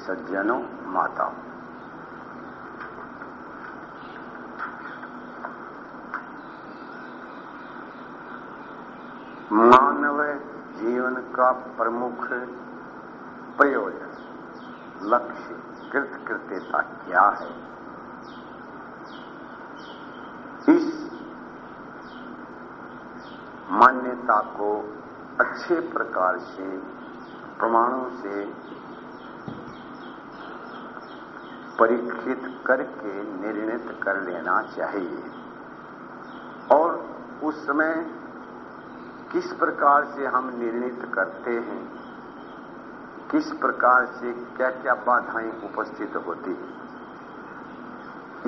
सज्जनों माताओं मानव जीवन का प्रमुख प्रयोजन लक्ष्य कृतकृत्यता क्या है? इस मान्यता को अच्छे प्रकार से, प्रमाणों से परीक्षित करके निर्णित कर लेना चाहिए। और उस समय किस प्रकार से हम निर्णित करते हैं, किस प्रकार से क्या क्या बाधाएँ उपस्थित होती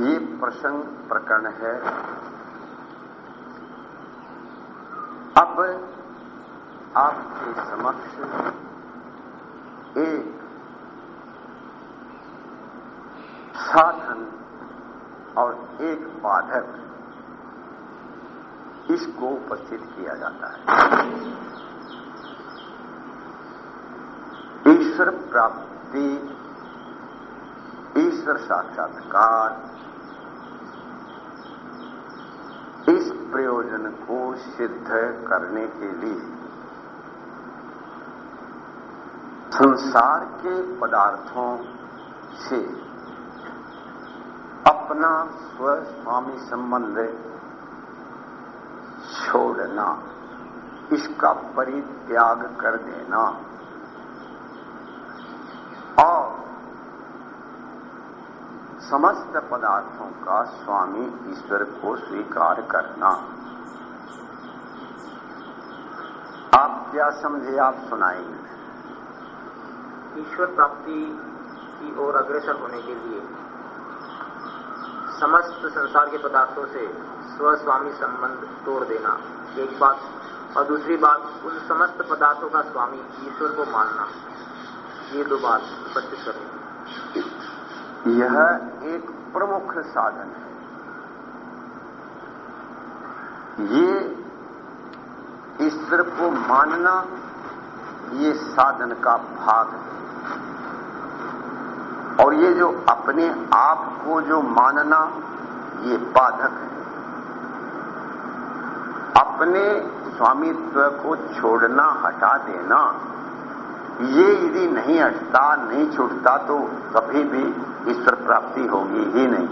ये प्रसंग प्रकरण है। अब आपके समक्ष एक साधन और एक बाधक इसको उपस्थित किया जाता है। ईश्वर प्राप्ति, ईश्वर साक्षात्कार, इस प्रयोजन को सिद्ध करने के लिए संसार के पदार्थों से अपना स्वस्वामी संबंध छोड़ना, इसका परित्याग कर देना। और समस्त पदार्थों का स्वामी ईश्वर को स्वीकार करना। आप क्या समझे, आप सुनाएँगे। ईश्वर प्राप्ति की ओर अग्रसर होने के लिए समस्त संसार के पदार्थों से स्वस्वामी संबंध तोड़ देना, एक बात। और दूसरी बात, उन समस्त पदार्थों का स्वामी ईश्वर को मानना। ये दो बात उपस्थित करें। यह एक प्रमुख साधन है। ये ईश्वर को मानना, ये साधन का भाग है। और ये जो अपने आप को जो मानना, ये बाधक है। अपने स्वामित्व को छोड़ना, हटा देना, ये यदि नहीं हटता, नहीं छूटता तो कभी भी ईश्वर प्राप्ति होगी ही नहीं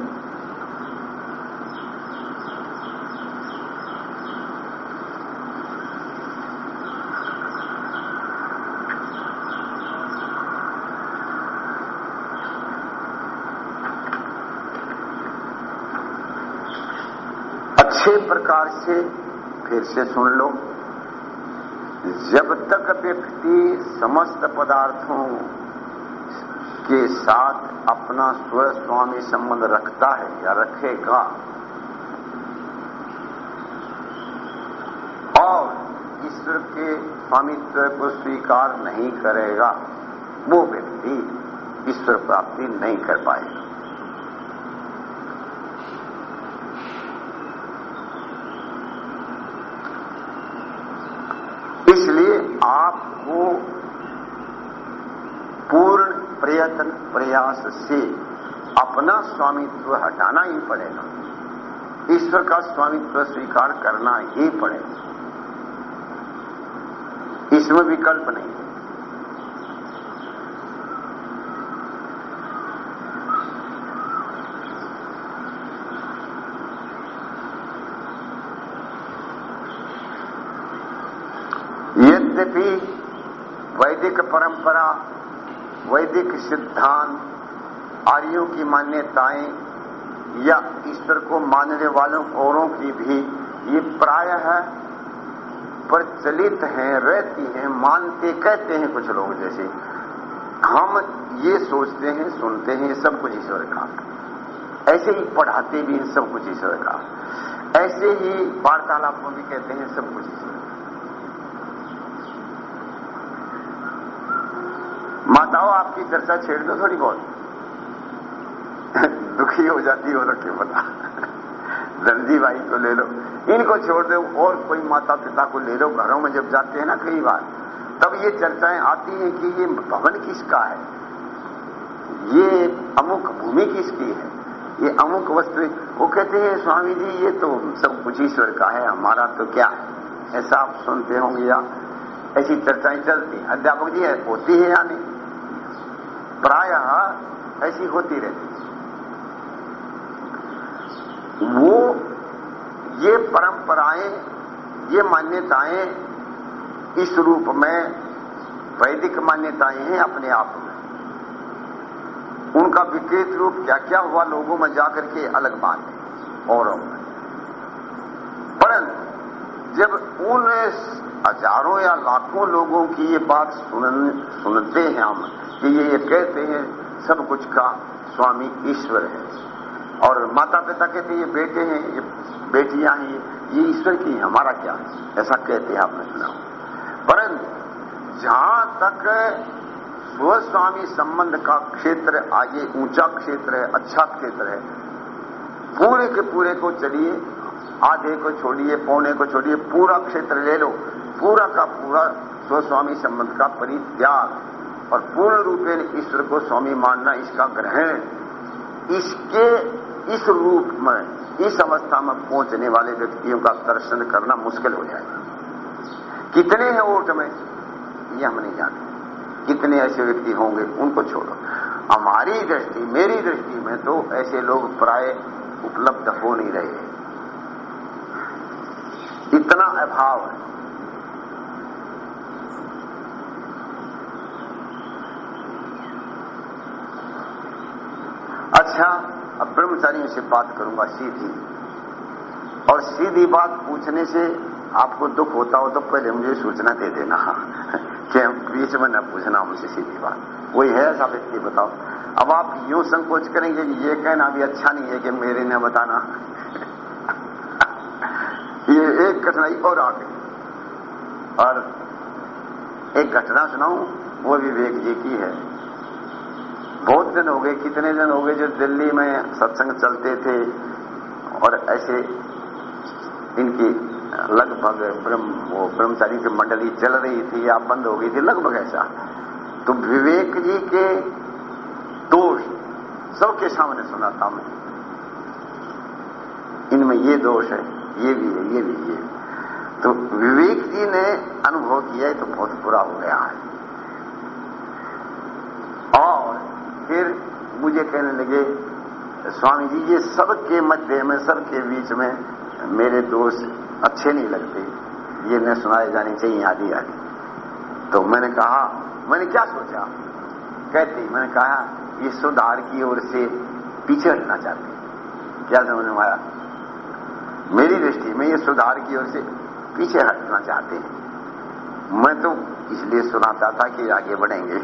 अच्छे प्रकार से फिर से सुन लो। जब तक व्यक्ति समस्त पदार्थों के साथ अपना स्वस्वामी संबंध रखता है या रखेगा, और ईश्वर के स्वामित्व को स्वीकार नहीं करेगा, वो व्यक्ति ईश्वर प्राप्ति नहीं कर पाएगा इसलिए आपको पूर्ण प्रयत्न, प्रयास से अपना स्वामित्व हटाना ही पड़ेगा। ईश्वर का स्वामित्व स्वीकार करना ही पड़ेगा। इसमें विकल्प नहीं यद्यपि वैदिक परंपरा वैदिक सिद्धांत, आर्यों की मान्यताएँ या ईश्वर को मानने वालों औरों की भी ये प्राय है, प्रचलित हैं, रहती हैं, मानते, कहते हैं कुछ लोग जैसे। हम ये सोचते हैं, सुनते हैं सब कुछ ईश्वर का। ऐसे ही पढ़ाते भी हैं, सब कुछ ईश्वर का। ऐसे ही वार्तालाप भी कहते हैं, सब कुछ ईश्वर का माताओं आपकी चर्चा छेड़ दो थोड़ी बहुत। दुखी हो जाती हो तो क्यों पता? दर्जी भाई को ले लो। इनको छोड़ दो, और कोई माता पिता को ले लो। घरों में जब जाते हैं ना कई बार, तब ये चर्चाएँ आती हैं कि ये भवन किसका है? ये अमुक भूमि किसकी है? ये अमुक वस्तु वो कहते हैं, स्वामी जी, ये तो सब कुछ ईश्वर का है, हमारा तो क्या? है ऐसा आप सुनते होंगे या ऐसी चर्चाएँ चलती अध्यापक जी होती है या नहीं? प्राय ऐसी होती रहती वो ये परंपराएँ ये मान्यताएँ इस रूप में वैदिक मान्यताएँ हैं अपने आप में। उनका विकृत रूप क्या क्या हुआ लोगों में जाकर के अलग बात है और परंतु जब उन हज़ारों या लाखों लोगों की ये बात सुन, सुनते हैं हम कि ये ये कहते हैं, सब कुछ का स्वामी ईश्वर है। और माता पिता कहते ये बेटे हैं, ये बेटियाँ हैं, ये ईश्वर की है, हमारा क्या ऐसा कहते हैं आपने सुना परंतु जहाँ तक स्वस्वामी संबंध का क्षेत्र आगे ऊँचा क्षेत्र है अच्छा क्षेत्र है, पूरे के पूरे को चलिए, आधे को छोड़िए, पौने को छोड़िए, पूरा क्षेत्र ले लो, पूरा का पूरा स्वस्वामी संबंध का परित्याग। और पूर्ण रूपेण ईश्वर को स्वामी मानना इसका ग्रहण इसके, इस रूप में, इस अवस्था में पहुँचने वाले व्यक्तियों का दर्शन करना मुश्किल हो जाएगा। कितने हैं ओट में? ये हम नहीं जानते। कितने ऐसे व्यक्ति होंगे, उनको छोड़ो। हमारी दृष्टि, मेरी दृष्टि में तो ऐसे लोग प्राय उपलब्ध हो नहीं रहे इतना अभाव है। अच्छा अब ब्रह्मचारियों से बात करूँगा सीधी। और सीधी बात पूछने से आपको दुख होता हो तो पहले मुझे सूचना दे देना। कि बीच में न पूछना मुझसे सीधी बात। वही है ऐसा व्यक्ति बताओ। अब आप यूँ संकोच करेंगे कि ये कहना भी अच्छा नहीं है कि मेरे ने बताना। ये एक कठिनाई और आ गई। और एक घटना सुनाऊं, वो विवेक जी की है। बहुत दिन हो गए, कितने दिन हो गए जो दिल्ली में सत्संग चलते थे और ऐसे इनकी लगभग ब्रह्म, वो ब्रह्मचारी की मंडली चल रही थी या बंद हो गई थी, लगभग ऐसा। तो विवेक जी के दोष सबके सामने सुनाता मैं। इनमें ये दोष है, ये भी है, ये भी ये तो विवेक जी ने अनुभव किया है तो बहुत बुरा हो गया है। और फिर मुझे कहने लगे स्वामी जी ये सबके मध्य में सबके बीच में मेरे दोस्त अच्छे नहीं लगते। ये न सुनाए जाने चाहिए आदि आदि तो मैंने कहा, मैंने क्या सोचा? कहती, मैंने कहा, ये सुधार की ओर से पीछे हटना चाहते क्या समझ में आया मेरी दृष्टि में ये सुधार की ओर से पीछे हटना चाहते हैं। मैं तो इसलिए सुनाता था कि आगे बढ़ेंगे।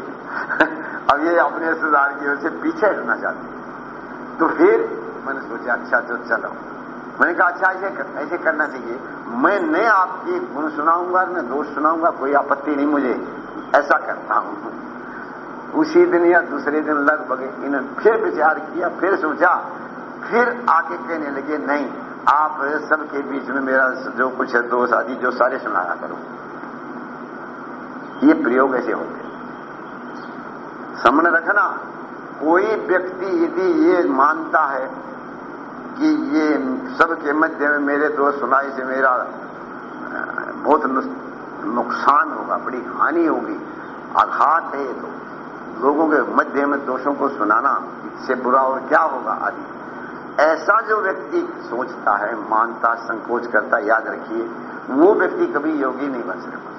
अब ये अपने रिश्तेदार की ओर से पीछे हटना चाहते हैं। तो फिर मैंने सोचा अच्छा तो चलो। मैंने कहा अच्छा ऐसे कर, ऐसे करना चाहिए। मैं न आपके गुण सुनाऊँगा न दोष सुनाऊँगा कोई आपत्ति नहीं मुझे। ऐसा करता हूँ। उसी दिन या दूसरे दिन लगभग इन्होंने फिर विचार किया फिर सोचा फिर आके कहने लगे नहीं आप सबके बीच में मेरा जो कुछ है दोष आदि जो सारे सुनाया करो। ये प्रयोग ऐसे होते सामने रखना। कोई व्यक्ति यदि ये मानता है कि ये सबके मध्य में मेरे दोस्त सुनाई से मेरा बहुत नुकसान होगा, बड़ी हानि होगी। आघात है तो। लोगों के मध्य में दोषों को सुनाना, इससे बुरा और क्या होगा आदि। ऐसा जो व्यक्ति सोचता है, मानता, संकोच करता, याद रखिए, वो व्यक्ति कभी योगी नहीं बन सकता।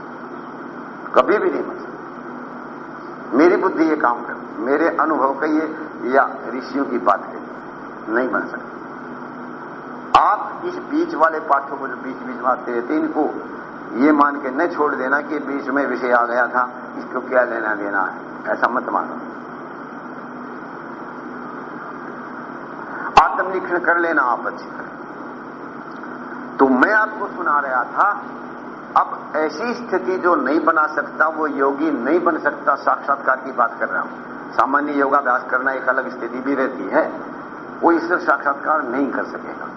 कभी भी नहीं बन सकता। मेरी बुद्धि ये काम कर, मेरे अनुभव का ये ऋषियों की बात है, नहीं बन सकता। आप इस बीच वाले पाठों को जो बीच बीच में आते रहते इनको ये मान के न छोड़ देना कि बीच में विषय आ गया था, इसको क्या लेना देना है, ऐसा मत मानो। आत्मनिरीक्षण कर लेना आप अच्छी तरह। तो मैं आपको सुना रहा था अब ऐसी स्थिति जो नहीं बना सकता, वो योगी नहीं बन सकता, साक्षात्कार की बात कर रहा हूँ। सामान्य योगाभ्यास करना एक अलग स्थिति भी रहती है। वो इससे साक्षात्कार नहीं कर सकेगा।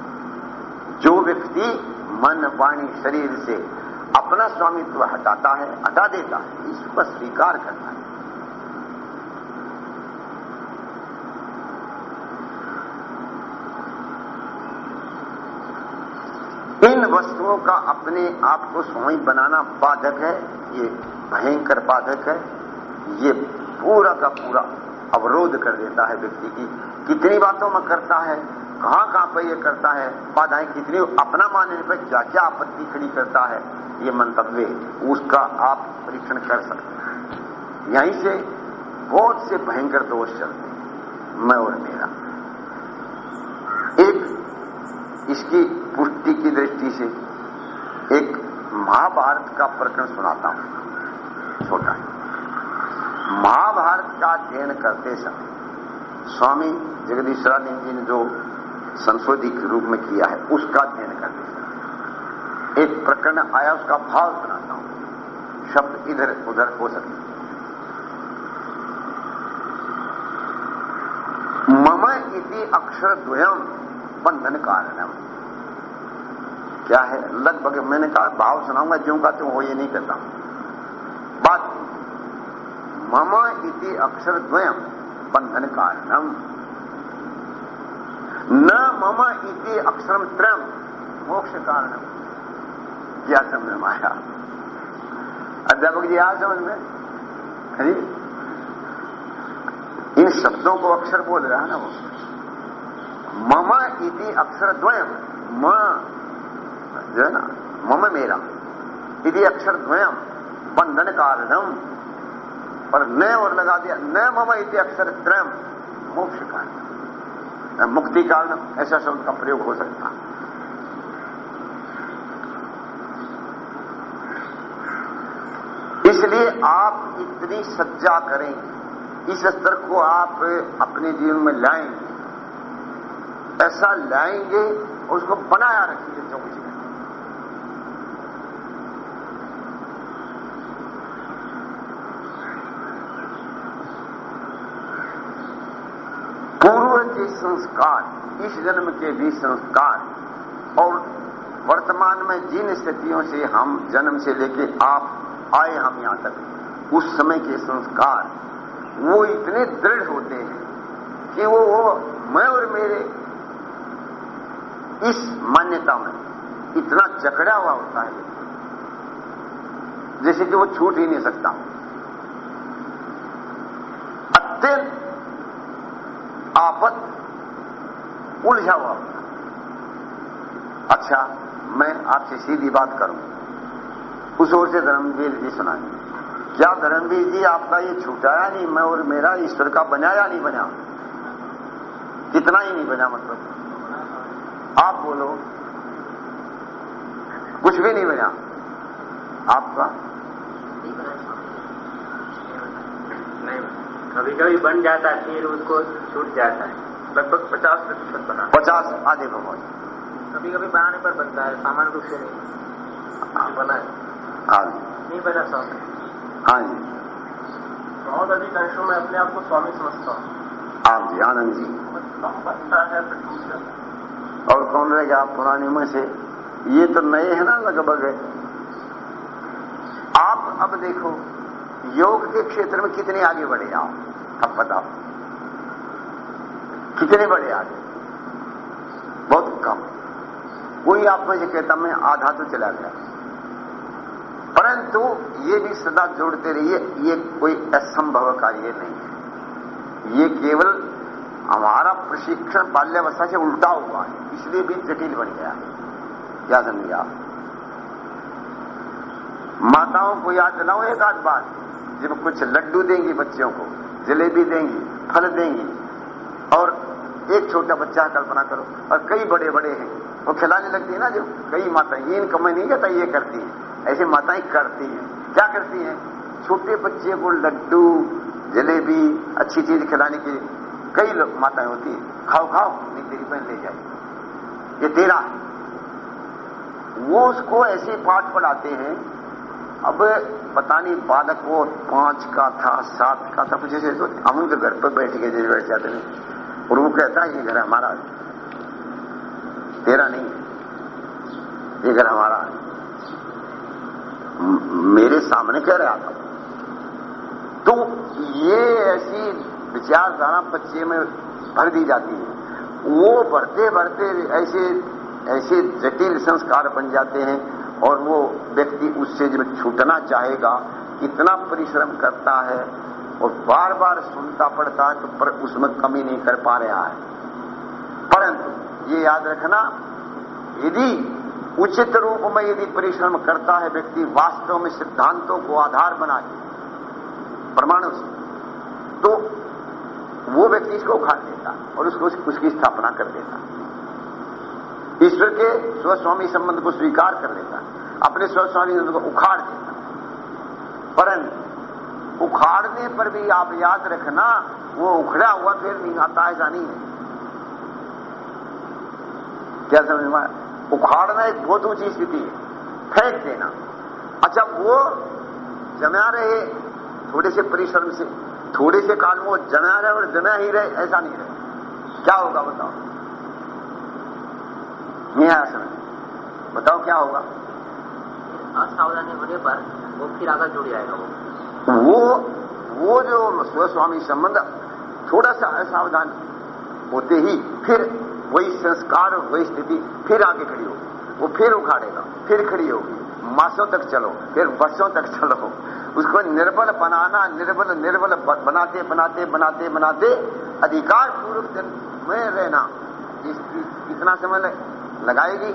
जो व्यक्ति मन, वाणी, शरीर से अपना स्वामित्व हटाता है, हटा देता है ईश्वर का स्वीकार करता है। इन वस्तुओं का अपने आप को स्वामी बनाना बाधक है, ये भयंकर बाधक है। ये पूरा का पूरा अवरोध कर देता है व्यक्ति की। कितनी बातों में करता है, कहाँ कहाँ पर यह करता है, बाधाएँ कितनी अपना मानने पर क्या क्या आपत्ति खड़ी करता है, ये मंतव्य उसका आप परीक्षण कर सकते हैं। यहीं से बहुत से भयंकर दोष चलते हैं, मैं और मेरा एक इसकी पुष्टि की दृष्टि से एक महाभारत का प्रकरण सुनाता हूँ। छोटा महाभारत का अध्ययन करते समय स्वामी जगदीश्वरानंद जी ने जो संशोधित रूप में किया है, उसका अध्ययन करते समय एक प्रकरण आया, उसका भाव सुनाता हूँ। शब्द इधर उधर हो सकते मम इति अक्षर द्वयम बंधन कारणम क्या है? लगभग मैंने कहा, भाव सुनाऊँगा, ज्यों का त्यों हो ये नहीं कहता। बात मम इति अक्षर द्वयम बंधन कारणम न मम इति अक्षरम त्रयम मोक्ष कारणम क्या समझ में आया? अध्यापक जी आ समझ में? इन शब्दों को अक्षर बोल रहा है ना वो। मम इति अक्षर द्वयम म, जो है ना, मम मेरा, इति अक्षर द्वयम बंधन कारणम न और लगा दिया, न मम इति अक्षर त्रयम मोक्ष कारण मुक्ति कारण ऐसा शब्द का प्रयोग हो सकता। है इसलिए आप इतनी सज्जा करें, इस स्तर को आप अपने जीवन में लाएँगे ऐसा लाएँगे और उसको बनाया रखेंगे चौबीस घंटे पूर्व के संस्कार इस जन्म के भी संस्कार और वर्तमान में जिन स्थितियों से हम जन्म से लेके आप आए हम यहाँ तक उस समय के संस्कार वो इतने दृढ़ होते हैं कि वो, वो मैं और मेरे इस मान्यता में इतना जकड़ा हुआ होता है जैसे कि वो छूट ही नहीं सकता। अत्यंत आपत उलझा हुआ अच्छा मैं आपसे सीधी बात करूँ। उस ओर से धर्मवीर जी सुनाएँगे क्या धर्मवीर जी, आपका ये छूटाया नहीं, मैं और मेरा ईश्वर का बनाया नहीं बना? कितना ही नहीं बना मतलब। आप बोलो। कुछ भी नहीं बना। आपका? नहीं कभी कभी बन जाता है फिर उसको छूट जाता है। लगभग पचास प्रतिशत बना। पचास आधे भगवान कभी कभी बनाने पर बनता है सामान्य रूप से नहीं। बना है। हाँ। नहीं बना स्वामी हाँ। जी। बहुत अधिक अंशों में अपने आप को स्वामी समझता हूँ। आप जी आनंद जी। बनता है फिर टूट जाता है और कौन रहेगा आप पुराने में से? ये तो नए हैं ना लगभग। आप अब देखो, योग के क्षेत्र में कितने आगे बढ़े आप अब बताओ। कितने बढ़े आगे? बहुत कम। कोई आप में से कहता, मैं आधा तो चला गया। परंतु ये भी सदा जोड़ते रहिए, ये कोई असंभव कार्य नहीं है। ये केवल हमारा प्रशिक्षण बाल्यावस्था से उल्टा हुआ है, इसलिए भी जटिल बन गया। है क्या समझिए आप माताओं को याद दिलाओ एक आध बात, जब कुछ लड्डू देंगी बच्चों को, जलेबी देंगी, फल देंगी, और एक छोटा बच्चा कल्पना करो, और कई बड़े बड़े हैं, वो खिलाने लगती है ना जो कई माताएँ, ये इनका मैं नहीं कहता ये करती हैं, ऐसे माताएँ करती हैं, क्या करती हैं? छोटे बच्चे को लड्डू, जलेबी, अच्छी चीज़ खिलाने के कई लोग माताएँ होती हैं। खाओ खाओ नहीं तेरी बहन ले जाए ये तेरा है। वो उसको ऐसे पाठ पढ़ाते हैं। अब पता नहीं बालक वो पाँच का था, सात का था, कुछ ऐसे हम उनके घर पर बैठ के जैसे बैठ जाते हैं। और वो कहता है, ये घर हमारा तेरा नहीं है। ये हमारा मेरे सामने कह रहा था। तो ये ऐसी विचारधारा बच्चे में भर दी जाती है। वो बढ़ते बढ़ते ऐसे ऐसे जटिल संस्कार बन जाते हैं और वो व्यक्ति उससे जब छूटना चाहेगा कितना परिश्रम करता है और बार बार सुनता पड़ता है तो पर उसमें कमी नहीं कर पा रहा है। परंतु ये याद रखना, यदि उचित रूप में यदि परिश्रम करता है व्यक्ति, वास्तव में सिद्धांतों को आधार बना के, प्रमाणों से वो व्यक्ति इसको उखाड़ देता और उसको उसकी स्थापना कर देता। ईश्वर के स्वस्वामी संबंध को स्वीकार कर लेता, अपने स्वस्वामी संबंध को उखाड़ देता। परंतु उखाड़ने पर भी आप याद रखना, वो उखड़ा हुआ फिर नहीं आता ऐसा नहीं है। क्या समझ में उखाड़ना एक बहुत ऊँची स्थिति है, फेंक देना। अच्छा वो जमा रहे थोड़े से परिश्रम से। थोड़े से काल में वो जमा रहे और जमा ही रहे ऐसा नहीं रहे। क्या होगा बताओ? नहीं आया समझ बताओ क्या होगा? असावधानी होने पर वो फिर आगे जुड़ जाएगा वो। वो वो जो स्वस्वामी संबंध थोड़ा सा असावधान होते ही फिर वही संस्कार वही स्थिति फिर आगे खड़ी होगी। वो फिर उखाड़ेगा फिर खड़ी होगी। मासों तक चलो फिर वर्षों तक चलो। उसको निर्बल बनाना, निर्बल निर्बल बनाते बनाते बनाते बनाते अधिकार पूर्वक में रहना। इसकी कितना समय लगाएगी?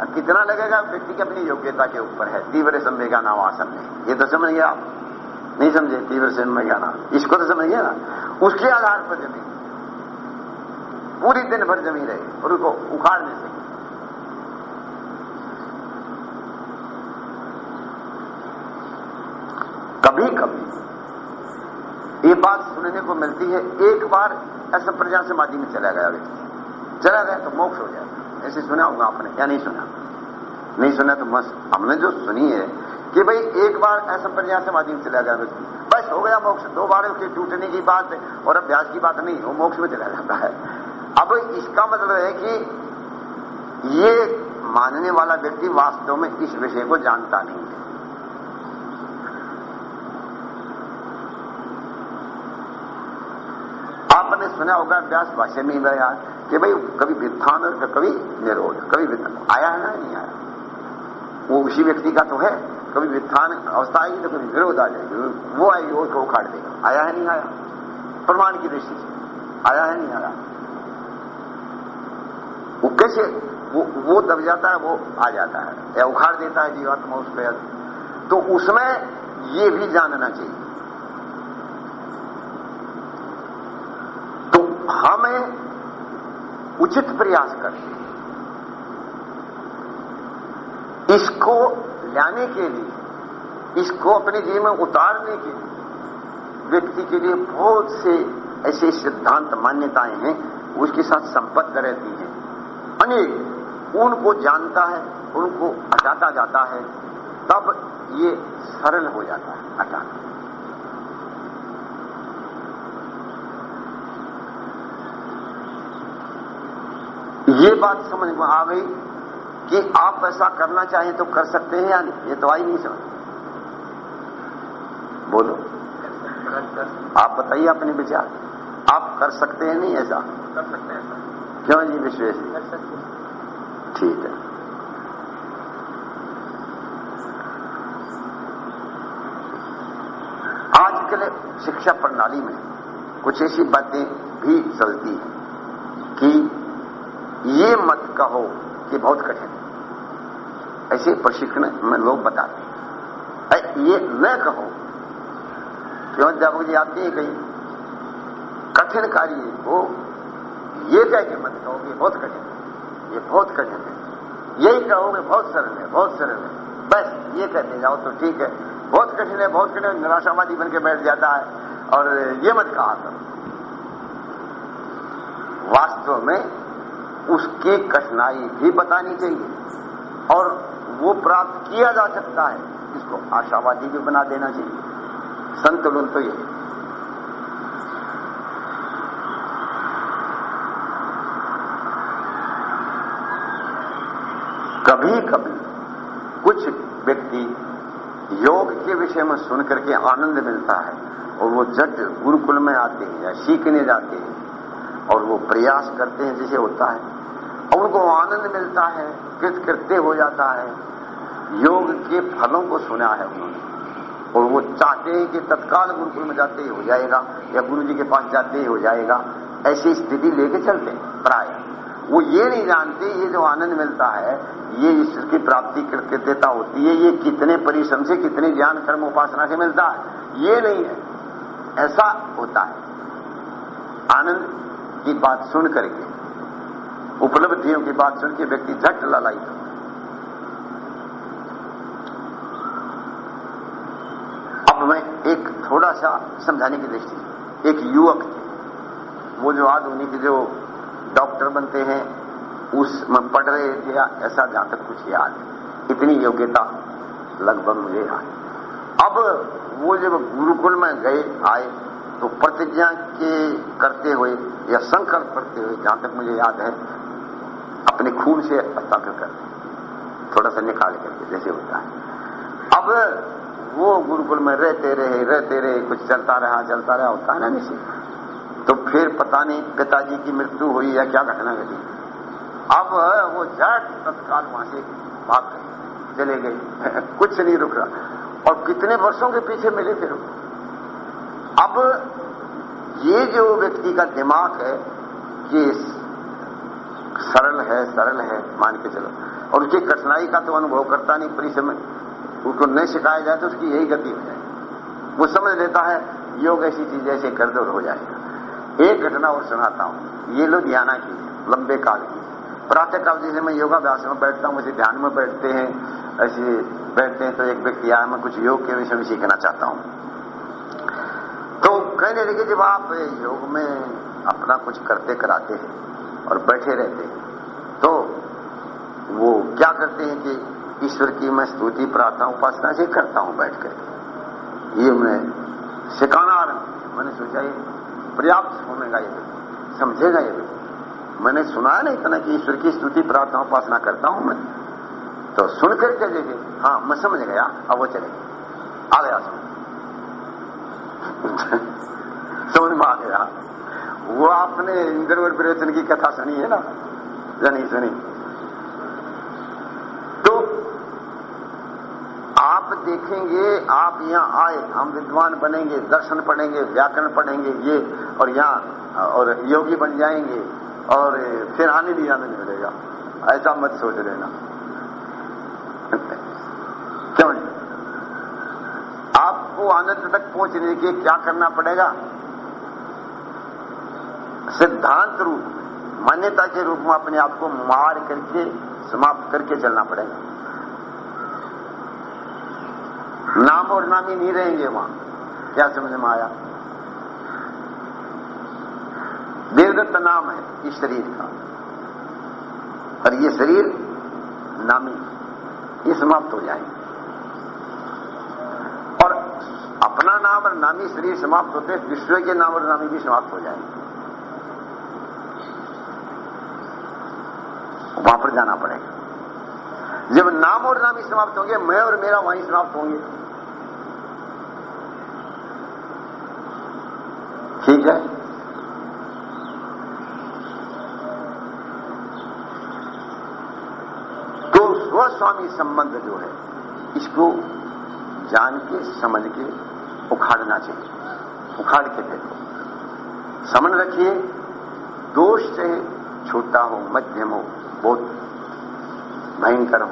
और कितना लगेगा? व्यक्ति की अपनी योग्यता के ऊपर है। तीव्र संवेगा नाम आसन में। ये तो समझ गया आप। नहीं समझे? तीव्र संवेगा नाम इसको तो समझ गया ना? उसके आधार पर ज़मीन। पूरी दिन भर जमी रहे और उसको उखाड़ नहीं सके कभी कभी ये बात सुनने को मिलती है, एक बार ऐसा प्रजा समाधि में चला गया व्यक्ति। चला गया तो मोक्ष हो जाएगा। ऐसे सुना होगा आपने क्या नहीं सुना? नहीं सुना तो मस्त। हमने जो सुनी है कि भाई एक बार ऐसा प्रजा समाधि में चला गया व्यक्ति। बस हो गया मोक्ष। दो बार उसके टूटने की बात है और अभ्यास की बात नहीं, वो मोक्ष में चला जाता है। अब इसका मतलब है कि ये मानने वाला व्यक्ति वास्तव में इस विषय को जानता नहीं है आपने सुना होगा अभ्यास भाषा में गया कि भाई, कभी वित्थान और कभी निरोध, कभी आया है ना, नहीं आया? वो उसी व्यक्ति का तो है, कभी वित्थान अवस्था आएगी तो कभी विरोध आ जाएगी। वो आएगी वो को उखाड़ देगा। आया है, नहीं आया? प्रमाण की दृष्टि से। आया है, नहीं आया? वो कैसे, वो वो दब जाता है, वो आ जाता है। या उखाड़ देता है जीवात्मा उस पर। तो उसमें ये भी जानना चाहिए तो हमें उचित प्रयास करें। इसको लाने के लिए, इसको अपने जीवन में उतारने के लिए, व्यक्ति के लिए बहुत से ऐसे सिद्धांत, मान्यताएँ हैं, उसके साथ संबद्ध रहती हैं। अनेक, उनको जानता है, उनको हटाता जाता है, तब ये सरल हो जाता है हटाना ये बात समझ में आ गई कि आप ऐसा करना चाहें तो कर सकते हैं या नहीं? ये तो आई नहीं समझ। बोलो। आप बताइए अपने विचार। आप कर सकते हैं नहीं ऐसा? कर सकते हैं क्यों जी विश्वेश ठीक है। आजकल शिक्षा प्रणाली में कुछ ऐसी बातें भी चलती हैं कि ये मत कहो कि बहुत कठिन ऐसे प्रशिक्षण में लोग बताते हैं। ये न कहो। क्यों? जब मुझे आती है कहीं। कठिन कार्य को ये कह के मत कहोगे बहुत कठिन ये बहुत कठिन है। यही कहोगे, बहुत सरल है, बहुत सरल है। बस ये कहते जाओ तो ठीक है। बहुत कठिन है, बहुत कठिन निराशावादी बन के बैठ जाता है। और ये मत कहा वास्तव में उसकी कठिनाई भी बतानी चाहिए और वो प्राप्त किया जा सकता है, इसको आशावादी भी बना देना चाहिए। संतुलन तो ये कभी कभी कुछ व्यक्ति योग के विषय में सुनकर के आनंद मिलता है और वो जट गुरुकुल में आते हैं या सीखने जाते हैं और वो प्रयास करते हैं, जिसे होता है। उनको आनंद मिलता है कृत कृत्य हो जाता है। योग के फलों को सुना है उन्होंने। और वो चाहते हैं कि तत्काल गुरुकुल में जाते ही हो जाएगा, या गुरु जी के पास जाते ही हो जाएगा। ऐसी स्थिति लेके चलते प्राय। वो ये नहीं जानते, ये जो आनंद मिलता है, ये ईश्वर की प्राप्ति कृत्यता होती है, ये कितने परिश्रम से, कितने ज्ञान, कर्म, उपासना से मिलता है। ये नहीं है। ऐसा होता है। आनंद की बात सुन करके उपलब्धियों की बात सुन के व्यक्ति झट ललाई अब मैं एक थोड़ा सा समझाने की दृष्टि एक युवक, वो जो आधुनिक जो डॉक्टर बनते हैं उसमें पढ़ रहे थे ऐसा जहाँ तक कुछ याद इतनी योग्यता लगभग मुझे याद अब वो जब गुरुकुल में गए, आए तो प्रतिज्ञा के करते हुए, या संकल्प करते हुए जहाँ तक मुझे याद है अपने खून से हस्ताक्षर करते थोड़ा सा निकाल करके जैसे होता है। अब वो गुरुकुल में रहते रहे रहते रहे, कुछ चलता रहा चलता रहा, होता है ना निश्चित। तो फिर पता नहीं पिताजी की मृत्यु हुई या क्या घटना घटी। अब वो झट तत्काल वहाँ से भाग गए, चले गए। कुछ नहीं रुक रहा। और कितने वर्षों के पीछे मिले फिर अब ये जो व्यक्ति का दिमाग है, ये सरल है सरल है, मान के चलो। और उसकी कठिनाई का तो अनुभव करता नहीं परिश्रम उसको नहीं सिखाया जाए तो उसकी यही गति हो जाए। वो समझ लेता है, योग ऐसी चीज़ ऐसे कर दो, हो जाएगा। एक घटना और सुनाता हूँ। ये लोग लुधियाना की लंबे काल की। प्रातः काल जैसे मैं योगाभ्यास में बैठता हूँ, उसे ध्यान में बैठते हैं, ऐसे बैठते हैं तो एक व्यक्ति आया, मैं कुछ योग के विषय में सीखना चाहता हूँ। तो कहने लगे, जब आप योग में अपना कुछ करते कराते हैं और बैठे रहते तो वो क्या करते हैं कि ईश्वर की मैं स्तुति, प्रार्थना, उपासना से करता हूँ बैठ कर। ये मैं सिखाना मैंने सोचा ये पर्याप्त सुनेगा ये समझेगा ये मैंने सुना है ना इतना कि ईश्वर की स्तुति, प्रार्थना, उपासना करता हूँ मैं। तो सुन करके देखे हाँ मैं समझ गया, अब वो चले। आ गया, समझ। समझ में आ गया। वो आपने इंद्र और विरोचन की कथा सुनी है ना? नहीं सुनी। आप देखेंगे, आप यहाँ आए, हम विद्वान बनेंगे, दर्शन पढ़ेंगे, व्याकरण पढ़ेंगे, ये और यहाँ, और योगी बन जाएँगे, और फिर आने भी आनंद मिलेगा। ऐसा मत सोच लेना। क्यों? आपको आनंद तक पहुँचने के क्या करना पड़ेगा? सिद्धांत रूप, मान्यता के रूप में अपने आप को मार करके, समाप्त करके चलना पड़ेगा। नाम और नामी नहीं रहेंगे वहाँ। क्या समझ में आया? देवदत्त नाम है इस शरीर का। और ये शरीर नामी, ये समाप्त हो जाएँगे। और अपना नाम और नामी शरीर समाप्त होते, विश्व के नाम और नामी भी समाप्त हो जाएँगे। वहाँ पर जाना पड़ेगा। जब नाम और नामी समाप्त होंगे, मैं और मेरा वहीं समाप्त होंगे। ठीक है? तो स्वस्वामी संबंध जो है, इसको जान के, समझ के उखाड़ना चाहिए। उखाड़ के देखो। समझ रखिए, दोष से छोटा हो, मध्यम हो। बहुत भयंकर हो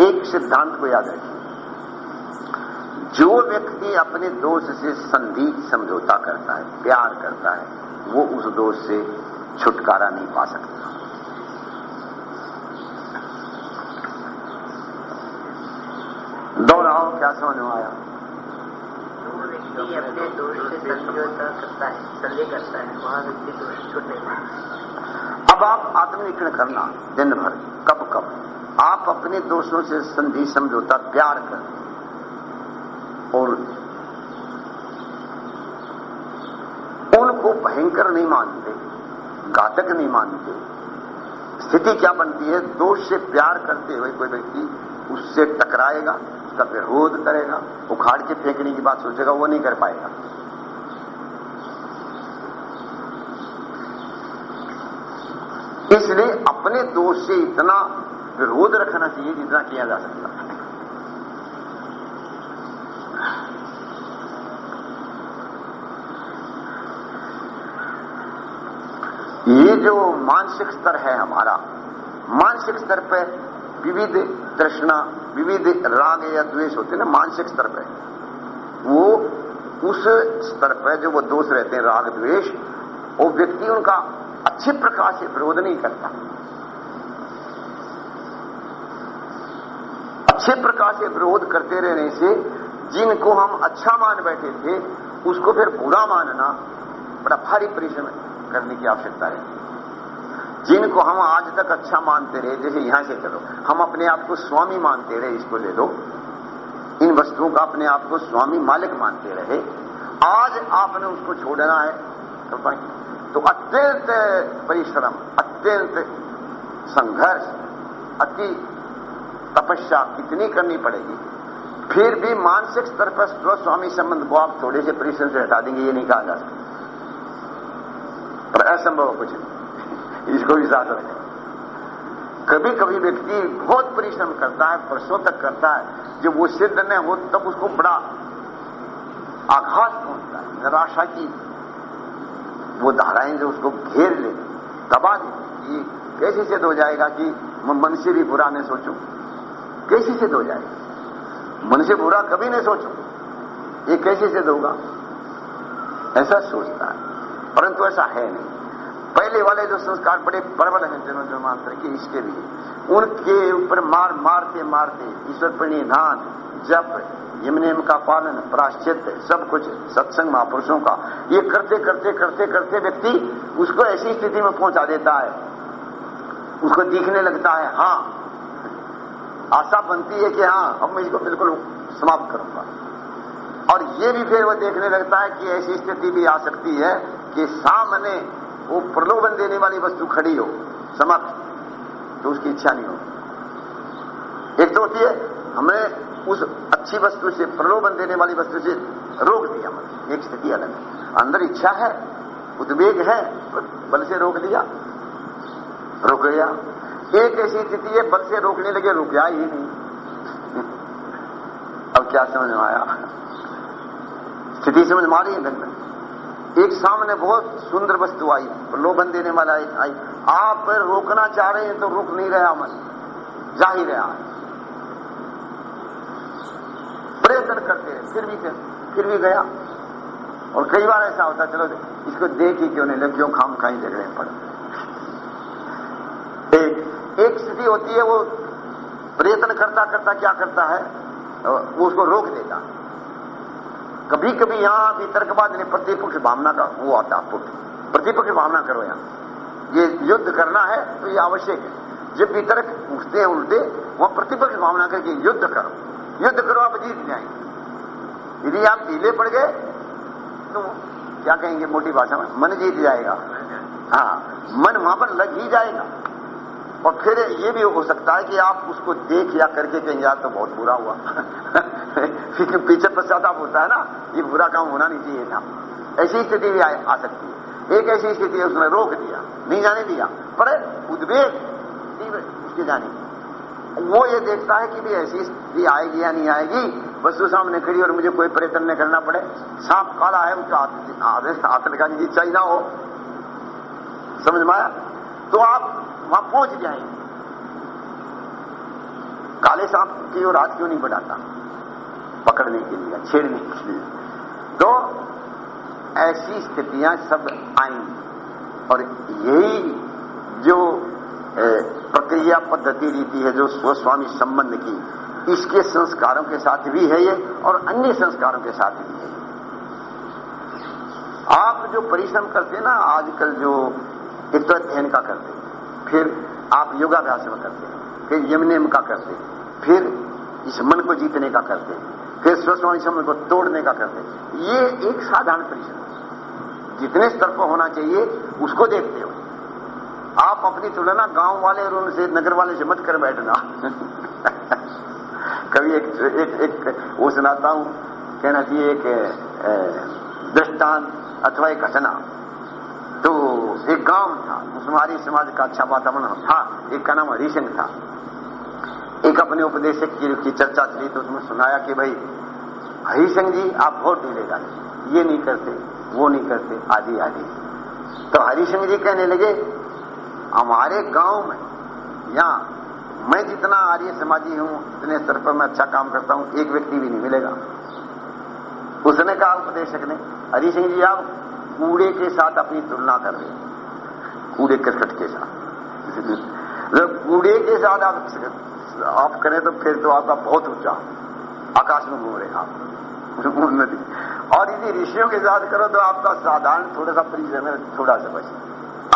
एक सिद्धांत को याद रखिए। जो व्यक्ति अपने दोष से संधि समझौता करता है, प्यार करता है, वो उस दोष से छुटकारा नहीं पा सकता। दोहराओ, क्या समझ में आया? व्यक्ति अपने दोष से समझौता करता है, संदेह करता है, वहाँ व्यक्ति दोष छूट नहीं अब आप आत्मनिरीक्षण करना, दिन भर, कब कब। आप अपने दोषों से संधि समझौता, प्यार कर। और उनको भयंकर नहीं मानते, घातक नहीं मानते। स्थिति क्या बनती है? दोष से प्यार करते हुए कोई व्यक्ति उससे टकराएगा, उसका विरोध करेगा, उखाड़ के फेंकने की बात सोचेगा, वो नहीं कर पाएगा। इसलिए अपने दोष से इतना विरोध रखना चाहिए जितना किया जा सकता ये जो मानसिक स्तर है हमारा, मानसिक स्तर पर विविध तृष्णा, विविध राग या द्वेष होते ना, मानसिक स्तर पर वो उस स्तर पर जो वो दोष रहते हैं, राग, द्वेष, वो व्यक्ति उनका अच्छे प्रकार से विरोध नहीं करता। अच्छे प्रकार से विरोध करते रहने से जिनको हम अच्छा मान बैठे थे उसको फिर बुरा मानना बड़ा भारी परिश्रम करने की आवश्यकता है। जिनको हम आज तक अच्छा मानते रहे जैसे यहाँ से चलो हम अपने आप को स्वामी मानते रहे इसको ले लो। इन वस्तुओं का अपने आप को स्वामी मालिक मानते रहे। आज आपने उसको छोड़ना है तो, तो अत्यंत परिश्रम, अत्यंत संघर्ष, अति तपस्या कितनी करनी पड़ेगी? फिर भी मानसिक स्तर पर स्वस्वामी संबंध को आप थोड़े से परिश्रम से हटा देंगे, ये नहीं कहा जा सकता। पर असंभव कुछ नहीं। इसको भी साथ रखें। कभी कभी व्यक्ति बहुत परिश्रम करता है, वर्षों तक करता है, जब वो सिद्ध न हो, तब उसको बड़ा आघात पहुँचता है, निराशा की वो धाराएँ जो उसको घेर ले, दबा दे, ये कैसे सिद्ध हो जाएगा कि मन से भी बुरा नहीं सोचू? कैसे सिद्ध हो जाएगा? मन से बुरा कभी नहीं सोचू। ये कैसे सिद्ध होगा? ऐसा सोचता है। परंतु ऐसा है नहीं। पहले वाले जो संस्कार बड़े प्रबल हैं जन्म मात्र के, इसके लिए, उनके ऊपर मार मारते मारते ईश्वर प्रणिधान जप यमनियम का पालन प्राश्चित सब कुछ सत्संग महापुरुषों का, ये करते करते करते करते व्यक्ति उसको ऐसी स्थिति में पहुँचा देता है। उसको दिखने लगता है, हाँ, आशा बनती है कि हाँ, अब मैं इसको बिल्कुल समाप्त करूँगा। और ये भी फिर वो देखने लगता है कि ऐसी स्थिति भी आ सकती है कि सामने वो प्रलोभन देने वाली वस्तु खड़ी हो समर्थ तो उसकी इच्छा नहीं हो एक तो होती है हमें उस अच्छी वस्तु से प्रलोभन देने वाली वस्तु से रोक दिया एक स्थिति अलग है। अंदर इच्छा है, उद्वेग है, बल से रोक दिया, रुक गया। एक ऐसी स्थिति है, बल से रोकने लगे, रुक गया ही नहीं। अब क्या समझ में आया? स्थिति समझ मारी है ढंग में? एक सामने बहुत सुंदर वस्तु आई, प्रलोभन देने वाला आई। आप रोकना चाह रहे हैं तो रुक नहीं रहा मन जा ही रहा प्रयत्न करते हैं, फिर भी फिर भी गया। और कई बार ऐसा होता चलो इसको देख ही क्यों नहीं, लग क्यों खाम खाई झगड़े पड़ एक एक स्थिति होती है, वो प्रयत्न करता करता क्या करता है वो उसको रोक देता। कभी कभी यहाँ भी तर्कवाद ने प्रतिपक्ष भावना का वो आता पुट। प्रतिपक्ष भावना करो यहाँ। ये युद्ध करना है तो ये आवश्यक है। जब भी तर्क उठते हैं, उल्टे, वहाँ प्रतिपक्ष भावना करके युद्ध करो। युद्ध करो, आप जीत जाएँगे यदि आप ढीले पड़ गए तो क्या कहेंगे मोटी भाषा में? मन जीत जाएगा। हाँ मन वहाँ पर लग ही जाएगा। और फिर ये भी हो सकता है कि आप उसको देख या करके कहेंगे, यार तो बहुत बुरा हुआ। क्योंकि पीछे पश्चाताप होता है ना, ये बुरा काम होना नहीं चाहिए था। ऐसी स्थिति भी आ सकती है। एक ऐसी स्थिति है, उसने रोक दिया, नहीं जाने दिया। पर उद्वेग उसके जाने। वो ये देखता है कि भी ऐसी स्थिति आएगी या नहीं आएगी, वस्तु सामने खड़ी और मुझे कोई प्रयत्न नहीं करना पड़े। सांप काला है उसका लगाने की इच्छा ही ना हो। समझ में आया? तो आप वहाँ पहुँच जाएँगे। काले सांप की ओर हाथ क्यों नहीं बढ़ाता? पकड़ने के लिए, छेड़ने के लिए। तो ऐसी स्थितियाँ सब आई और यही जो प्रक्रिया पद्धति रीति है जो स्वस्वामी संबंध की। इसके संस्कारों के साथ भी है ये, और अन्य संस्कारों के साथ भी है। आप जो परिश्रम करते ना, आजकल जो एक तो अध्ययन का करते फिर आप योगाभ्यास में करते फिर यमनेम का करते फिर इस मन को जीतने का करते फिर स्वस्वामी समझ को तोड़ने का करते ये एक साधारण परिश्रम जितने स्तर पर होना चाहिए, उसको देखते हो। आप अपनी तुलना गाँव वाले और उनसे नगर वाले से मत कर बैठना। कभी एक एक एक वो सुनाता हूँ। कहना चाहिए एक दृष्टांत अथवा एक घटना। तो एक गाँव था। उसमें समाज का अच्छा वातावरण था। एक का नाम हरिशंग था। एक अपने उपदेशक की, की चर्चा चली तो उसमें सुनाया कि भाई हरिशंग जी आप वोट ढीले डाले ये नहीं करते वो नहीं करते आदि आदि। तो हरिशंग जी कहने लगे हमारे गाँव में यहाँ मैं जितना आर्य समाजी हूँ, इतने स्तर पर मैं अच्छा काम करता हूँ, एक व्यक्ति भी नहीं मिलेगा। उसने कहा उपदेशक ने हरि सिंह जी, आप कूड़े के साथ अपनी तुलना कर रहे कूड़े करकट के साथ। जब कूड़े के साथ आप आप करें तो फिर तो आपका बहुत ऊँचा आकाश में घूम रहे आप। उन्नति। और यदि ऋषियों के साथ करो तो आपका साधारण थोड़ा सा परिचय में थोड़ा सा बचे।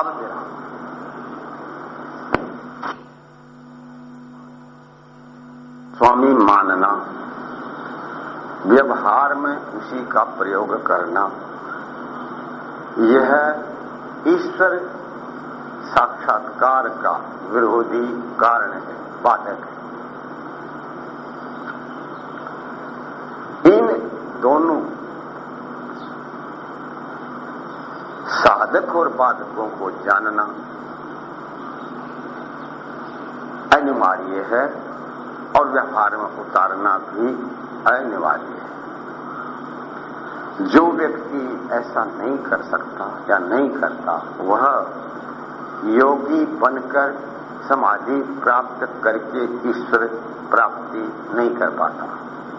अब फिर स्वामी मानना। व्यवहार में उसी का प्रयोग करना। यह ईश्वर साक्षात्कार का विरोधी कारण है, बाधक है। इन दोनों साधक और बाधकों को जानना अनिवार्य है। और व्यापार में उतारना भी अनिवार्य है। जो व्यक्ति ऐसा नहीं कर सकता या नहीं करता, वह योगी बनकर समाधि प्राप्त करके ईश्वर प्राप्ति नहीं कर पाता,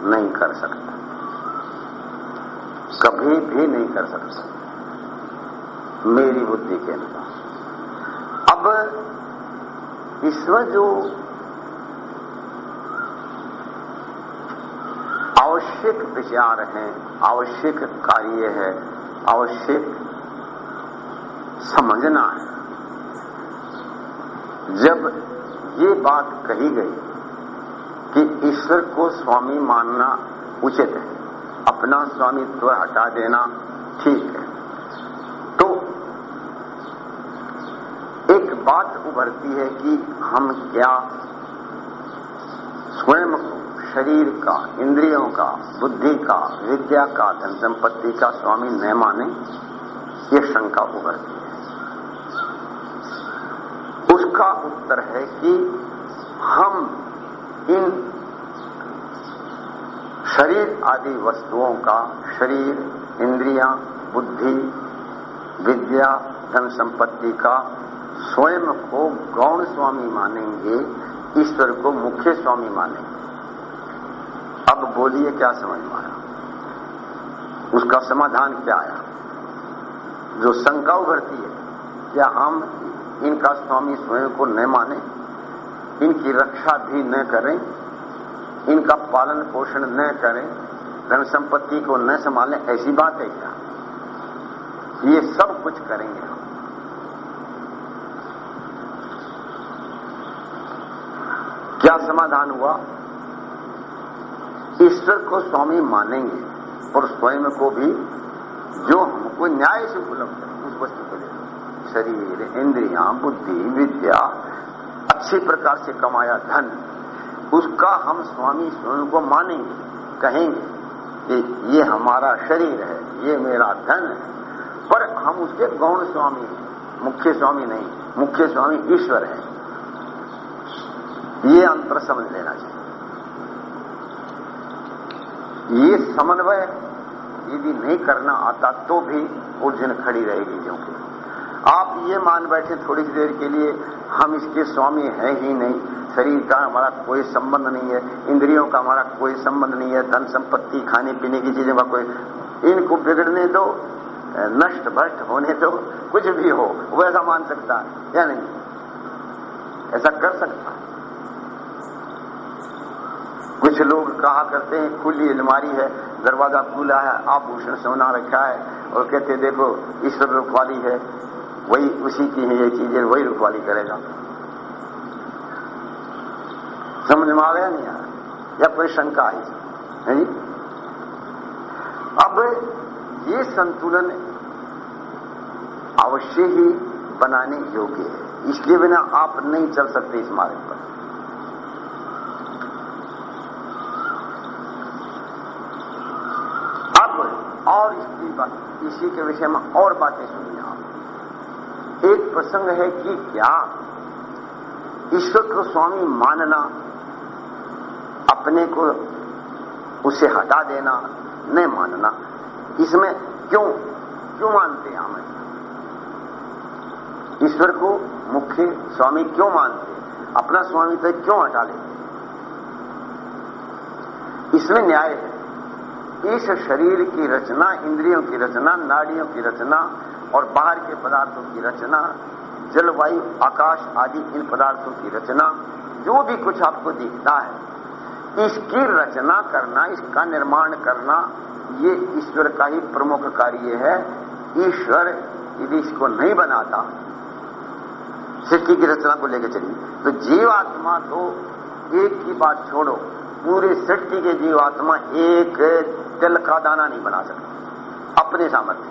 नहीं कर सकता। कभी भी नहीं कर सकता। मेरी बुद्धि के अनुसार। अब इसमें जो आवश्यक विचार हैं, आवश्यक कार्य है, आवश्यक समझना है। जब ये बात कही गई कि ईश्वर को स्वामी मानना उचित है, अपना स्वामित्व हटा देना ठीक है तो एक बात उभरती है कि हम क्या शरीर का, इंद्रियों का, बुद्धि का, विद्या का, धन संपत्ति का स्वामी न माने, ये शंका उभरती है। उसका उत्तर है कि हम इन शरीर आदि वस्तुओं का, शरीर, इंद्रिया, बुद्धि, विद्या, धन संपत्ति का स्वयं को गौण स्वामी मानेंगे, ईश्वर को मुख्य स्वामी मानेंगे। अब बोलिए क्या समझ में आया? उसका समाधान क्या आया? जो शंका उभरती है, क्या हम इनका स्वामी स्वयं को न माने? इनकी रक्षा भी न करें? इनका पालन पोषण न करें? धन संपत्ति को न संभालें? ऐसी बात है क्या? ये सब कुछ करेंगे हम। क्या समाधान हुआ? ईश्वर को स्वामी मानेंगे और स्वयं को भी जो हमको न्याय से उपलब्ध है, उस वस्तु को ले शरीर, इंद्रिया, बुद्धि, विद्या, अच्छी प्रकार से कमाया धन, उसका हम स्वामी स्वयं को मानेंगे, कहेंगे कि ये हमारा शरीर है, ये मेरा धन है। पर हम उसके गौण स्वामी हैं, मुख्य स्वामी नहीं, मुख्य स्वामी ईश्वर है। ये अंतर समझ लेना चाहिए। ये समन्वय यदि नहीं करना आता तो भी उलझन खड़ी रहेगी क्योंकि। आप ये मान बैठे थोड़ी सी देर के लिए, हम इसके स्वामी हैं ही नहीं। शरीर का हमारा कोई संबंध नहीं है, इंद्रियों का हमारा कोई संबंध नहीं है, धन संपत्ति, खाने पीने की चीज़ों का कोई। इनको बिगड़ने दो, नष्ट भ्रष्ट होने दो, कुछ भी हो, वो ऐसा मान सकता है, या नहीं? ऐसा कर सकता है? कुछ लोग कहा करते हैं, खुली अलमारी है, दरवाज़ा खुला है आभूषण सोना रखा है और कहते देखो ईश्वर रुखवाली है, वही, उसी की है ये चीज़ें, वही रुखवाली करेगा। समझ में आ गया नहीं आ या कोई शंका आई है जी? अब ये संतुलन अवश्य ही बनाने योग्य है। इसके बिना आप नहीं चल सकते इस मार्ग पर अब और इसकी बात। इसी के विषय में और बातें सुनिए आप। एक प्रसंग है कि क्या ईश्वर को स्वामी मानना, अपने को उसे हटा देना, नहीं मानना, इसमें क्यों क्यों मानते हैं हम ईश्वर को मुख्य स्वामी क्यों मानते अपना स्वामी तो क्यों हटा लेते इसमें न्याय है। इस शरीर की रचना, इंद्रियों की रचना, नाड़ियों की रचना और बाहर के पदार्थों की रचना, जलवायु, आकाश आदि इन पदार्थों की रचना, जो भी कुछ आपको दिखता है, इसकी रचना करना, इसका निर्माण करना, ये ईश्वर का ही प्रमुख कार्य है। ईश्वर यदि इसको नहीं बनाता, सृष्टि की रचना को लेकर चलिए तो जीवात्मा तो एक की बात छोड़ो, पूरे सृष्टि के जीवात्मा एक तिल का दाना नहीं बना सकते। अपने सामर्थ्य।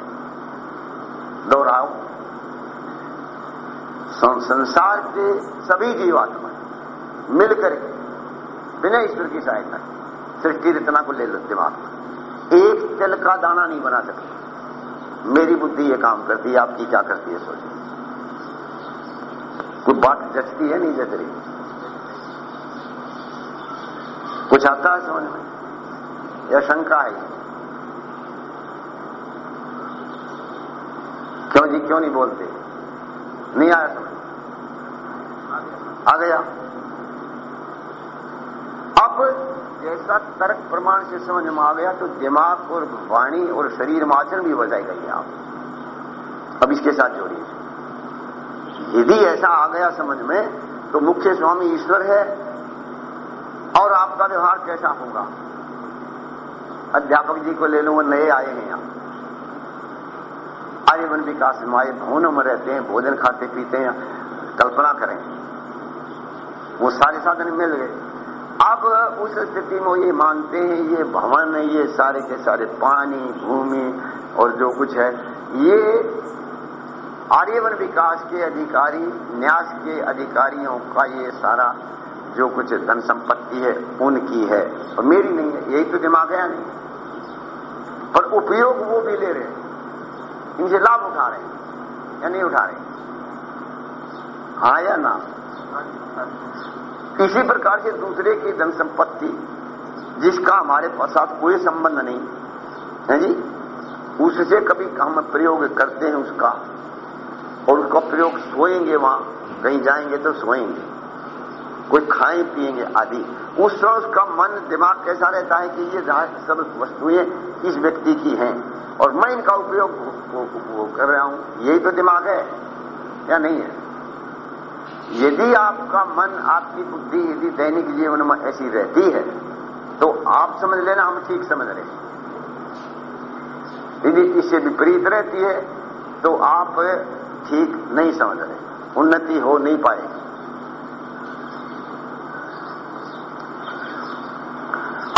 दोहराओ संसार के सभी जीवात्मा मिलकर बिना ईश्वर की सहायता सृष्टि रचना को ले लो, दिमाग। एक तिल का दाना नहीं बना सकते। मेरी बुद्धि ये काम करती है, आपकी क्या करती है सोचिए कोई बात जचती है नहीं, जच रही। कुछ आता है समझ में? या शंका है। क्यों जी, क्यों नहीं बोलते? नहीं आया समझ। आ गया। अब जैसा तर्क प्रमाण से समझ में आ गया तो दिमाग और वाणी और शरीर में आचरण भी बजाएगा ये आप। अब इसके साथ जोड़िए। यदि ऐसा आ गया समझ में तो मुख्य स्वामी ईश्वर है और आपका व्यवहार कैसा होगा? अध्यापक जी को ले लो, वो नए आए हैं यहाँ। आजीवन विकास में आए में रहते हैं, भोजन खाते, पीते हैं, कल्पना करें। वो सारे साधन मिल गए। अब उस स्थिति में ये मानते हैं, ये भवन ये सारे के सारे पानी, भूमि और जो कुछ है, ये आर्यवन विकास के अधिकारी, न्यास के अधिकारियों का ये सारा जो कुछ धन संपत्ति है उनकी है, और मेरी नहीं है, यही तो दिमाग है नहीं पर उपयोग वो भी ले रहे हैं। इनसे लाभ उठा रहे हैं, या नहीं उठा रहे? हाँ या ना? इसी प्रकार से दूसरे की धन संपत्ति, जिसका हमारे साथ कोई संबंध नहीं, है जी? उससे कभी हम प्रयोग करते हैं उसका, और उसका प्रयोग सोएँगे वहाँ, कहीं जाएँगे तो सोएँगे। कोई खाएँ, पिएँगे आदि। उस समय उसका मन, दिमाग कैसा रहता है कि ये सब वस्तुएँ इस व्यक्ति की हैं। और मैं इनका उपयोग कर रहा हूँ। यही तो दिमाग है, या नहीं है? यदि आपका मन, आपकी बुद्धि यदि दैनिक जीवन में ऐसी रहती है तो आप समझ लेना, हम ठीक समझ रहे हैं। यदि इससे विपरीत रहती है तो आप ठीक नहीं समझ रहे, उन्नति हो नहीं पाएगी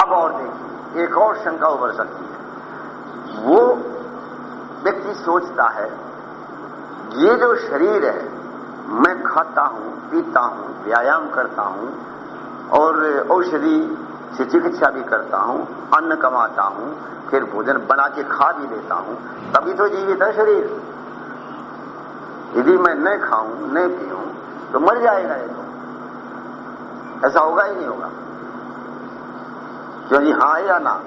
अब और देखिए एक और शंका उभर सकती है। वो व्यक्ति सोचता है, ये जो शरीर है, मैं खाता हूँ, पीता हूँ, व्यायाम करता हूँ, और औषधि से चिकित्सा भी करता हूँ, अन्न कमाता हूँ, फिर भोजन बना के खा भी लेता हूँ, तभी तो जीवित है शरीर। यदि मैं न खाऊं, न पीऊं तो मर जाएगा ये तो। ऐसा होगा ही नहीं होगा। क्यों जी हाँ या ना?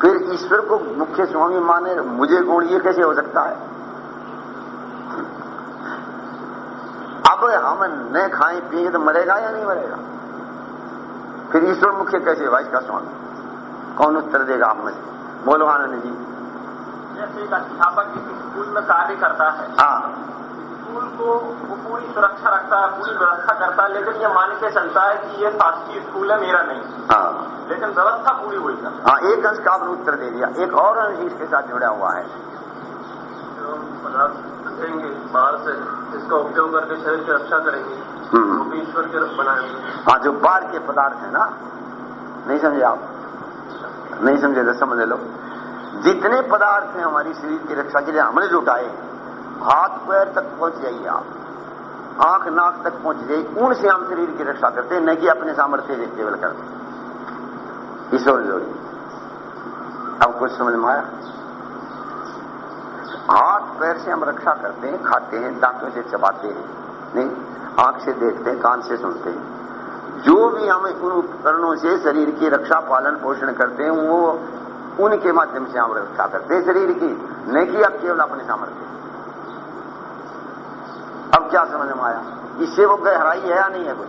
फिर ईश्वर को मुख्य स्वामी माने मुझे गुण ये कैसे हो सकता है? अब हम न खाए पिएँगे तो मरेगा या नहीं मरेगा? फिर ईश्वर मुख्य कैसे भाई इसका स्वामी? कौन उत्तर देगा आप में? बोलो आनंद जी। जैसे एक अध्यापक किसी स्कूल में कार्य करता है। हाँ। स्कूल को वो पूरी सुरक्षा रखता है पूरी व्यवस्था करता है लेकिन ये मान के चलता है कि ये शासकीय स्कूल है मेरा नहीं। हाँ। लेकिन व्यवस्था पूरी हुई कर हाँ एक अंश का आपने उत्तर दे दिया। एक और अंश इसके साथ जुड़ा हुआ है। जो पदार्थ देंगे बाहर से इसका उपयोग करके शरीर की रक्षा करेंगे हम्म। वो भी ईश्वर के बनाएँगे। हाँ जो बाहर के पदार्थ है ना नहीं समझे आप? नहीं समझे तो समझ लो। जितने पदार्थ हैं हमारी शरीर की रक्षा के लिए हमने जुटाए हाथ पैर तक पहुँच जाइए आप। आँख नाक तक पहुँच गई उनसे हम शरीर की रक्षा करते हैं, न कि अपने सामर्थ्य से केवल करते ईश्वर अब कुछ समझ में आया? हाथ पैर से हम रक्षा करते हैं, खाते हैं, दांतों से चबाते हैं। नहीं, आँख से देखते हैं, कान से सुनते हैं। जो भी हम उन उपकरणों से शरीर की रक्षा, पालन, पोषण करते हैं, वो उनके माध्यम से हम रक्षा करते हैं शरीर की नहीं कि अब केवल अपने सामर्थ्य अब क्या समझ में आया? इससे वो गहराई है या नहीं है कुछ?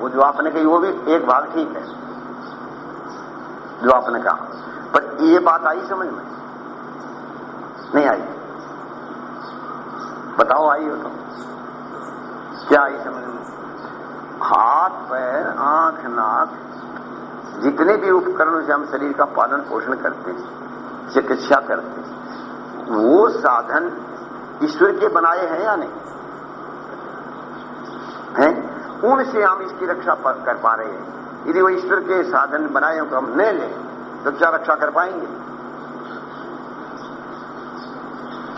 वो जो आपने कही, वो भी एक भाग ठीक है। जो आपने कहा। पर ये बात आई समझ में? नहीं आई। बताओ, आई हो तो। क्या आई समझ में? हाथ, पैर, आँख, नाक, जितने भी उपकरणों से हम शरीर का पालन पोषण करते हैं, चिकित्सा करते हैं, वो साधन ईश्वर के बनाए हैं या नहीं? हैं? उनसे हम इसकी रक्षा कर पा रहे हैं। यदि वो ईश्वर के साधन बनाए को हम न लें तो क्या रक्षा कर पाएँगे?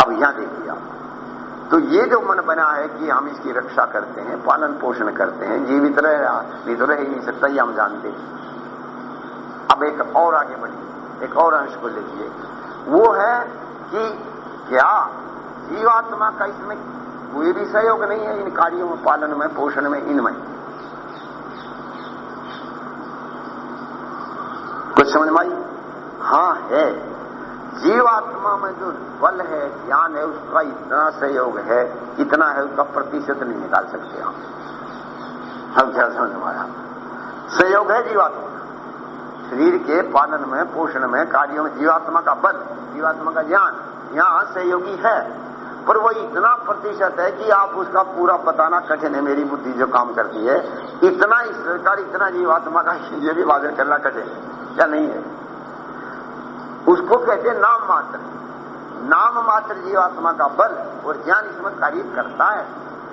अब यहाँ देखिए आप। तो ये जो मन बना है कि हम इसकी रक्षा करते हैं, पालन पोषण करते हैं, जीवित रह नहीं तो रह ही नहीं सकता, ये हम जानते हैं। अब एक और आगे बढ़िए, एक और अंश को देखिए। वो है कि क्या जीवात्मा का इसमें कोई भी सहयोग नहीं है इन कार्यों में पालन में, पोषण में, इनमें। कुछ समझ में आई? हाँ है। जीवात्मा में जो बल है, ज्ञान है, उसका इतना सहयोग है कितना है, उसका प्रतिशत नहीं निकाल सकते हम। हम क्या समझ आया? सहयोग है जीवात्मा। शरीर के पालन में, पोषण में, कार्यों में जीवात्मा का बल, जीवात्मा का ज्ञान, यहाँ सहयोगी है। पर वो इतना प्रतिशत है कि आप उसका पूरा बताना कठिन है मेरी बुद्धि जो काम करती है, इतना इस सरकार इतना जीवात्मा का ये भी वादन करना कठिन है क्या नहीं है? उसको कहते नाम मात्र। नाम मात्र जीवात्मा का बल और ज्ञान इसमें कार्य करता है।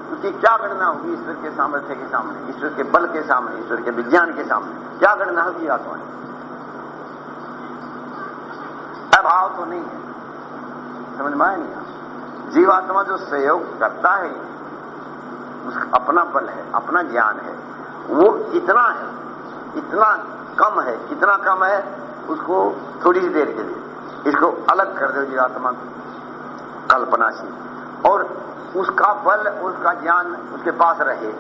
क्योंकि क्या गणना होगी ईश्वर के सामर्थ्य के सामने, ईश्वर के बल के सामने, ईश्वर के विज्ञान के सामने? क्या गणना होगी आत्मा अभाव तो नहीं है। समझ में आया नहीं जीवात्मा जो सहयोग करता है, उसका अपना बल है, अपना ज्ञान है, वो कितना है, इतना कम है, कितना कम है, उसको थोड़ी सी देर के लिए, इसको अलग कर दो जीवात्मा कल्पना से। और उसका बल, उसका ज्ञान उसके पास रहे।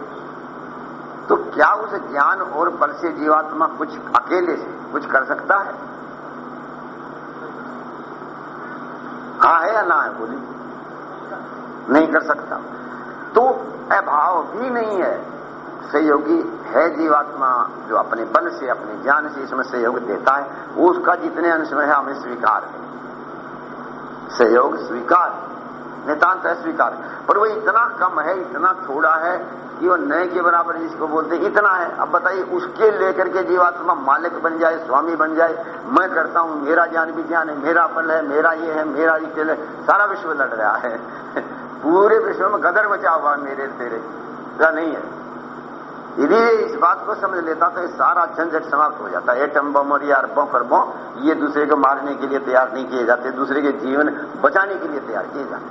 तो क्या उस ज्ञान और बल से जीवात्मा कुछ अकेले से कुछ कर सकता है? हाँ है या ना है बोली नहीं कर सकता। तो अभाव भी नहीं है। सहयोगी है जीवात्मा जो अपने बल से, अपने ज्ञान से इसमें सहयोग देता है। वो उसका जितने अंश में है, हमें स्वीकार है। सहयोग स्वीकार नितांत है, स्वीकार पर वो इतना कम है, इतना थोड़ा है कि वो नए के बराबर जिसको बोलते इतना है। अब बताइए, उसके लेकर के जीवात्मा मालिक बन जाए, स्वामी बन जाए, मैं करता हूँ, मेरा ज्ञान भी ज्ञान है, मेरा बल है, मेरा ये है, मेरा ये है, सारा विश्व लड़ रहा है। पूरे विश्व में गदर मचा हुआ मेरे तेरे। क्या नहीं है। यदि इस बात को समझ लेता तो सारा झंझट समाप्त हो जाता। एटम बम और ये अरबों खरबों ये दूसरे को मारने के लिए तैयार नहीं किए जाते। दूसरे के जीवन बचाने के लिए तैयार किए जाते।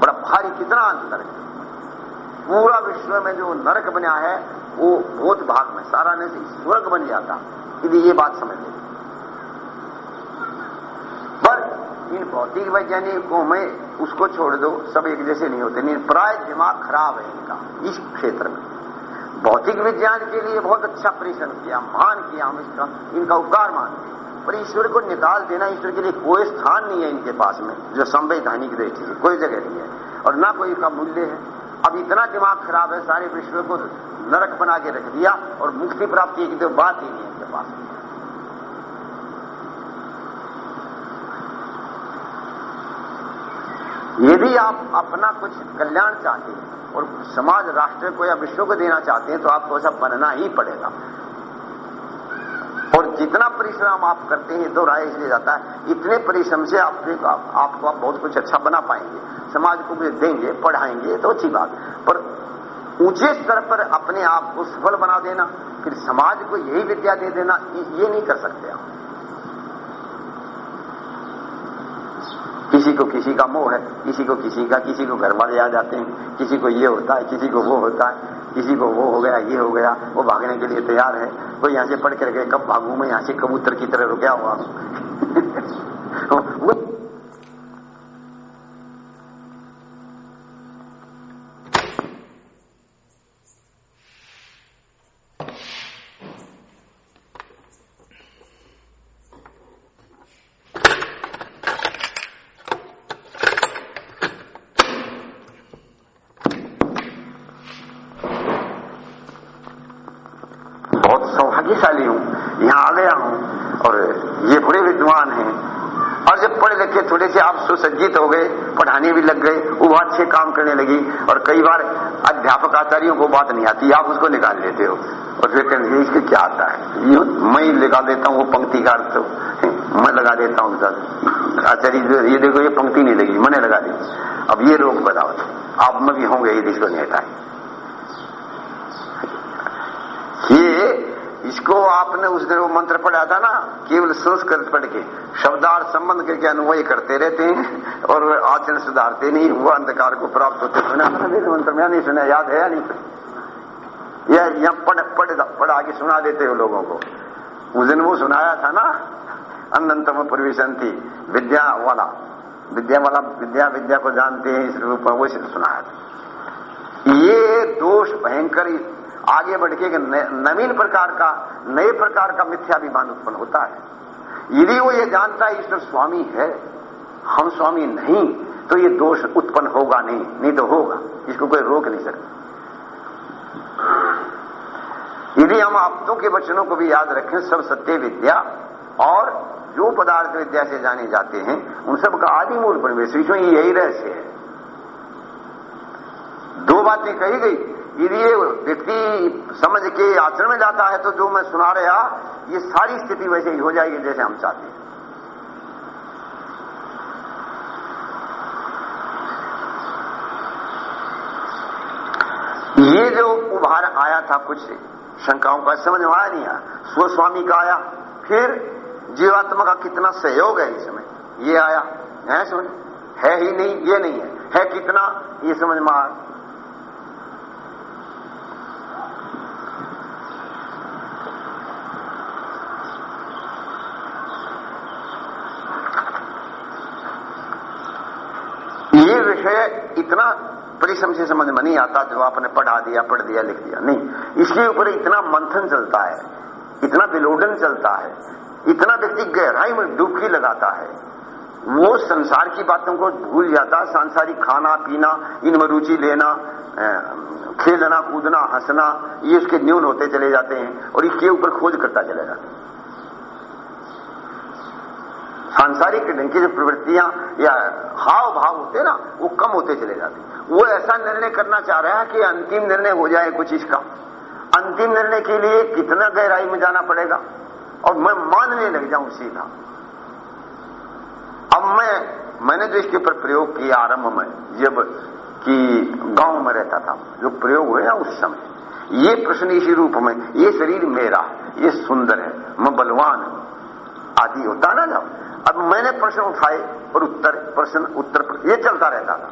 बड़ा भारी कितना अंतर है। पूरा विश्व में जो नरक बना है, वो बहुत भाग में, सारा ने स्वर्ग बन जाता। यदि ये बात समझ ले पर इन भौतिक वैज्ञानिकों में उसको छोड़ दो, सब एक जैसे नहीं होते। नहीं, प्राय दिमाग खराब है इनका, इस क्षेत्र में। भौतिक विज्ञान के लिए बहुत अच्छा परिश्रम किया, मान किया हम इसका, इनका उपकार मानते पर ईश्वर को निकाल देना ईश्वर के लिए कोई स्थान नहीं है इनके पास में, जो संवैधानिक दृष्टि से कोई जगह नहीं है। और ना कोई इसका मूल्य है। अब इतना दिमाग खराब है, सारे विश्व को नरक बना के रख दिया, और मुक्ति प्राप्ति की तो बात ही नहीं इनके पास। यदि आप अपना कुछ कल्याण चाहते हैं और समाज राष्ट्र को या विश्व को देना चाहते हैं तो आपको ऐसा बनना ही पड़ेगा। और जितना परिश्रम आप करते हैं दो राय इसलिए जाता है इतने परिश्रम से आप, आप, आपको आप बहुत कुछ अच्छा बना पाएँगे। समाज को भी देंगे पढ़ाएँगे तो अच्छी बात। पर ऊँचे स्तर पर अपने आप को सफल बना देना फिर समाज को यही विद्या दे देना ये नहीं कर सकते आप। किसी को किसी का मोह है, किसी को किसी का, किसी को घर वाले आ जाते हैं, किसी को ये होता है, किसी को वो होता है, किसी को वो हो गया, ये हो गया, वो भागने के लिए तैयार है। वो यहाँ से पढ़ करके कब भागू मैं, यहाँ से कबूतर की तरह रुकया हुआ वो भाग्यशाली हूँ यहाँ आ गया हूँ और ये बड़े विद्वान हैं और जब पढ़े लिखे थोड़े से आप सुसज्जित हो गए, पढ़ाने भी लग गए, वो बात से काम करने लगी और कई बार अध्यापक आचार्यों को बात नहीं आती, आप उसको निकाल लेते हो। और फिर कहेंगे इसके क्या आता है? ये मैं लगा देता हूँ, वो पंक्ति का अर्थ मैं लगा देता हूँ आचार्य ये देखो, ये पंक्ति नहीं लगी, मैंने लगा दी। अब ये लोग बताओ, आप में भी होंगे, ये इसको नहीं हटाए ये, इसको आपने उस दिन वो मंत्र पढ़ा था ना, केवल संस्कृत पढ़ के। शब्दार संबंध करके अनुवय करते रहते हैं और आचरण सुधारते नहीं वो अंधकार को प्राप्त होते सुना मंत्र में नहीं सुना, याद है या नहीं या यहाँ पढ़ पढ़ पढ़ आगे सुना देते हो लोगों को। उस दिन वो सुनाया था ना, अनंतम प्रवेशन थी विद्या वाला। विद्या वाला, विद्या विद्या को जानते हैं, इस रूप में वो सिर्फ़ सुनाया था। ये दोष भयंकर आगे बढ़ के नवीन प्रकार का, नए प्रकार का मिथ्याभिमान उत्पन्न होता है। यदि वो ये जानता है ईश्वर स्वामी है। हम स्वामी नहीं तो ये दोष उत्पन्न होगा नहीं नहीं तो होगा। इसको कोई रोक नहीं सकता। यदि हम आपतों के वचनों को भी याद रखें सब सत्य विद्या, और जो पदार्थ विद्या से जाने जाते हैं, उन सब का आदि मूल इसमें यही रहस्य है। दो बातें कही गई। यदि व्यक्ति समझ के आचरण में जाता है तो जो मैं सुना रहा, ये सारी स्थिति वैसे ही हो जाएगी जैसे हम चाहते हैं। ये जो उभार आया था, कुछ शंकाओं का समझ में आया नहीं आया स्वस्वामी का आया, फिर जीवात्मा का कितना सहयोग है इसमें ये आया, है समझ? है ही नहीं, ये नहीं है। है कितना? ये समझ में आया ये विषय इतना परिश्रम से समझ में नहीं आता जो आपने पढ़ा दिया, पढ़ दिया, लिख दिया। नहीं। इसके ऊपर इतना मंथन चलता है, इतना विलोडन चलता है, इतना व्यक्ति गहराई में डुबकी लगाता है। वो संसार की बातों को भूल जाता, सांसारिक खाना, पीना, इनमें रुचि लेना खेलना, कूदना, हंसना, ये उसके न्यून होते चले जाते हैं और इसके ऊपर खोज करता चले जाता है। सांसारिक ढंग की जो प्रवृत्तियाँ या हाव भाव होते ना, वो कम होते चले जाते वो ऐसा निर्णय करना चाह रहा है कि अंतिम निर्णय हो जाए कुछ इसका। अंतिम निर्णय के लिए कितना गहराई में जाना पड़ेगा? और मैं मानने लग जाऊँ सीधा। अब मैं, मैंने जो इसके ऊपर प्रयोग किया आरंभ में, जब कि गाँव में रहता था, जो प्रयोग हुए ना उस समय, ये प्रश्न इसी रूप में, ये शरीर मेरा, ये सुंदर है, मैं बलवान हूँ। आदि होता है ना जब। अब मैंने प्रश्न उठाए और उत्तर, प्रश्न, उत्तर ये चलता रहता था।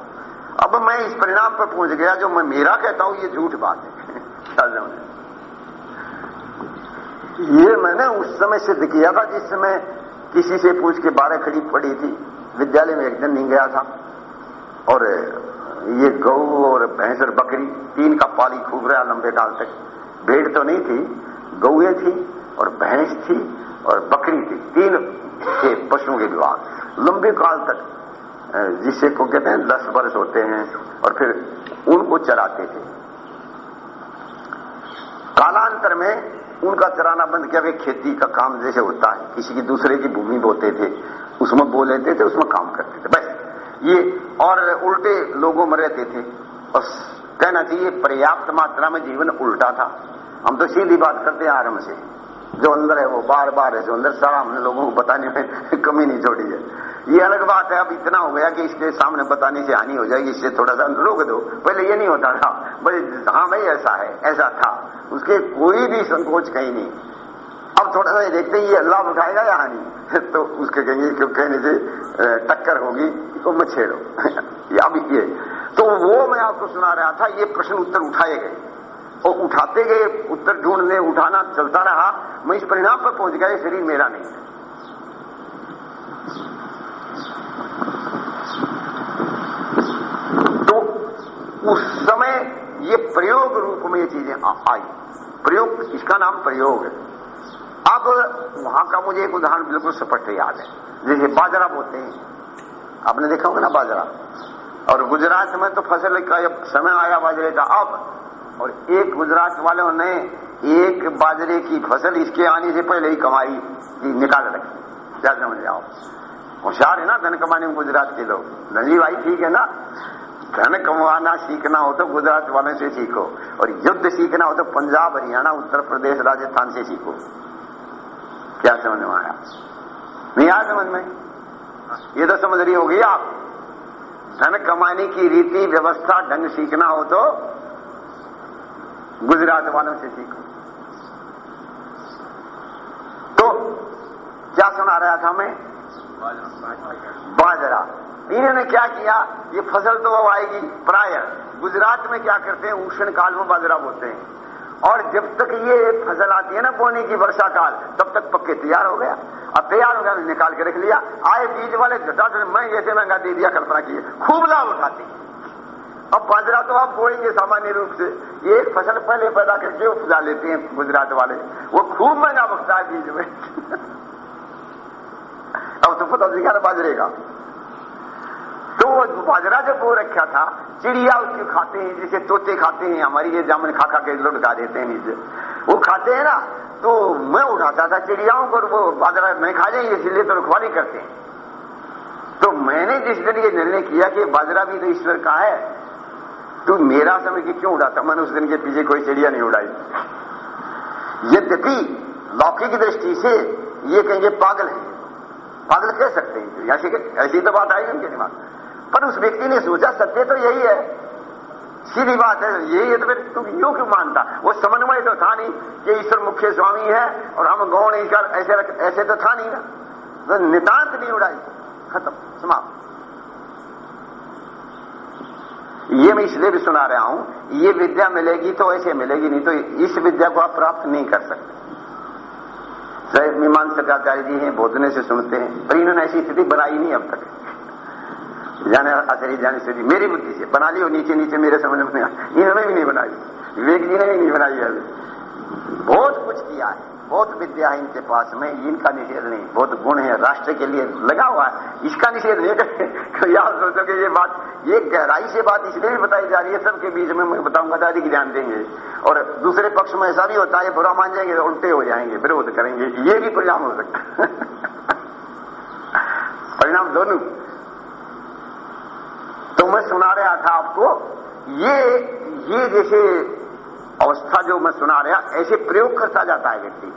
अब मैं इस परिणाम पर पहुँच गया जो मैं मेरा कहता हूँ, ये झूठ बात है। ये मैंने उस समय सिद्ध किया था जिस समय किसी से पूछ के बारह खड़ी पड़ी थी। विद्यालय में एक दिन नहीं गया था। और ये गऊ और भैंस और बकरी, तीन का पाली खूब रहा लंबे काल तक। भेड़ तो नहीं थी, गौए थी। और भैंस थी और बकरी थी। तीन थे पशुओं के विभाग लंबे काल तक जिसे को कहते हैं, दस वर्ष होते हैं और फिर उनको चराते थे। कालांतर में उनका चराना बंद किया वे खेती का काम जैसे होता है। किसी की दूसरे की भूमि बोते थे, उसमें बो लेते थे, उसमें काम करते थे। बस, ये और उल्टे लोगों में रहते थे। और कहना चाहिए, पर्याप्त मात्रा में जीवन उल्टा था। हम तो सीधी बात करते हैं आरंभ से। जो अंदर है वो बार बार है, जो अंदर सारा हमने लोगों को बताने में कमी नहीं छोड़ी है। ये अलग बात है, अब इतना हो गया कि इसके सामने बताने से हानि हो जाएगी, इससे थोड़ा सा रोक दो। पहले ये नहीं होता था भाई हाँ भाई, ऐसा है, ऐसा था। उसके कोई भी संकोच कहीं नहीं। अब थोड़ा सा देखते ये लाभ उठाएगा या हानि? तो उसके कहेंगे, क्यों कहने से टक्कर होगी तो मैं छेड़ो। अब ये। तो वो मैं आपको सुना रहा था, ये प्रश्न उत्तर उठाए गए। और उठाते गए, उत्तर ढूँढने, उठाना, चलता रहा। मैं इस परिणाम पर पहुँच गया शरीर मेरा नहीं। है तो उस समय ये प्रयोग रूप में ये चीज़ें आई। प्रयोग, इसका नाम प्रयोग है। अब वहाँ का मुझे एक उदाहरण बिल्कुल स्पष्ट याद है। जैसे बाजरा बोते हैं। आपने देखा होगा ना बाजरा? और गुजरात में तो फ़सल का समय आया बाजरे का, अब और एक गुजरात वालों ने एक बाजरे की फ़सल इसके आने से पहले ही कमाई निकाल रखी। क्या समझ आओ। होशियार है ना धन कमाने में गुजरात के लोग। नजी भाई, ठीक है ना? धन कमाना सीखना हो तो गुजरात वालों से सीखो और युद्ध सीखना हो तो पंजाब, हरियाणा, उत्तर प्रदेश, राजस्थान से सीखो। क्या समझ में आया? नहीं आया समझ में? ये तो समझ रही होगी आप। धन कमाने की रीति, व्यवस्था, ढंग सीखना हो तो गुजरात वालों से सीखो। तो क्या सुना रहा था मैं? बाजरा। इन्होंने क्या किया? ये फ़सल तो वो आएगी, प्राय। गुजरात में क्या करते हैं? उष्ण काल में बाजरा बोते हैं। और जब तक ये फ़सल आती है ना बोने की वर्षा काल, तब तक पक्के तैयार हो गया। अब तैयार हो गया निकाल के रख लिया। आए बीज वाले झटाट मैं ऐसे महँगा दे दिया, कल्पना की खूब लाभ उठाते अब बाजरा तो आप बोएँगे सामान्य रूप से एक फ़सल पहले पैदा करके उपजा लेते हैं गुजरात वाले। वो खूब महँगा बकता है बीज में। अब तो पता दिखा बाजरे का तो वो बाजरा जब बो रखा था, चिड़िया उसको खाते हैं, जिसे तोते खाते हैं, हमारी ये जामुन खा खा के लुटका देते हैं नीचे वो खाते हैं ना तो मैं उठाता था चिड़ियाओं को वो बाजरा नहीं खा जाएँगे, इसलिए तो रखवाली करते हैं। तो मैंने जिस दिन ये निर्णय किया कि बाजरा भी तो ईश्वर का है तो मेरा समय की क्यों उड़ाता? मैंने उस दिन के पीछे कोई चिड़िया नहीं उड़ाई। यद्यपि लौकिक दृष्टि से ये कहेंगे पागल है। पागल कह सकते हैं ऐसी ऐसी तो बात आएगी उनके दिमाग पर उस व्यक्ति ने सोचा, सत्य तो यही है। सीधी बात है, यही है तो फिर तुम यूँ क्यों मानता? वो समन्वय तो था नहीं कि ईश्वर मुख्य स्वामी है और हम गौण, ईश्वर, ऐसे ऐसे तो था नहीं ना। तो नितांत नहीं उड़ाई। खत्म, समाप्त। ये मैं इसलिए भी सुना रहा हूँ, ये विद्या मिलेगी तो ऐसे मिलेगी, नहीं तो इस विद्या को आप प्राप्त नहीं कर सकते। शायद मीमांसकाचार्य जी हैं, बोधने से सुनते हैं, पर इन्होंने ऐसी स्थिति बनाई नहीं अब तक। जाने आचार्य जाने से भी मेरी बुद्धि से, बना ली और नीचे नीचे, मेरे समझ में इन्होंने भी नहीं बनाई। विवेक जी ने भी नहीं बनाई अभी। बहुत कुछ किया है। बहुत विद्या है इनके पास में, इनका निषेध नहीं, बहुत गुण है, राष्ट्र के लिए लगा हुआ है, इसका निषेध नहीं करते आप सोचो कि ये बात, ये गहराई से बात इसलिए भी बताई जा रही है, सबके बीच में मैं बताऊँगा तो अधिक ध्यान देंगे। और दूसरे पक्ष में ऐसा भी होता है बुरा मान जाएँगे तो उल्टे हो जाएँगे, विरोध करेंगे, ये भी परिणाम हो सकता परिणाम दोनों। तो मैं सुना रहा था आपको, ये ये जैसे अवस्था जो मैं सुना रहा, ऐसे प्रयोग करता जाता है व्यक्ति।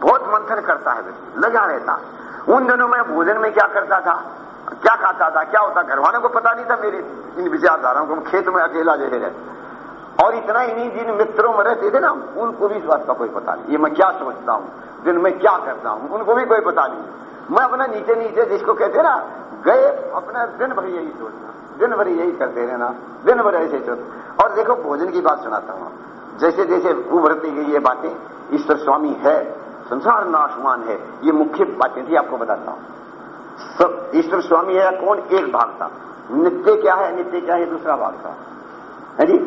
बहुत मंथन करता है व्यक्ति। लगा रहता। उन दिनों में भोजन में क्या करता था? क्या खाता था? क्या होता? घर वालों को पता नहीं था मेरी इन विचारधाराओं को। खेत में अकेला जैसे रहते और इतना ही नहीं जिन मित्रों में रहते थे ना, उनको भी इस बात का कोई पता नहीं। ये मैं क्या सोचता हूँ? दिन में क्या करता हूँ? उनको भी कोई पता नहीं। मैं अपना नीचे नीचे जिसको कहते ना, गए अपना दिन भर यही सोचना। दिन भर यही करते रहना। दिन भर ऐसे सोच और देखो, भोजन की बात सुनाता हूँ। जैसे जैसे उभरती गई ये बातें ईश्वर स्वामी है, संसार नाशवान है, ये मुख्य बातें थी आपको बताता हूँ। सब ईश्वर स्वामी है कौन? एक भाग था। नित्य क्या है? नित्य क्या है? दूसरा भाग था। है जी?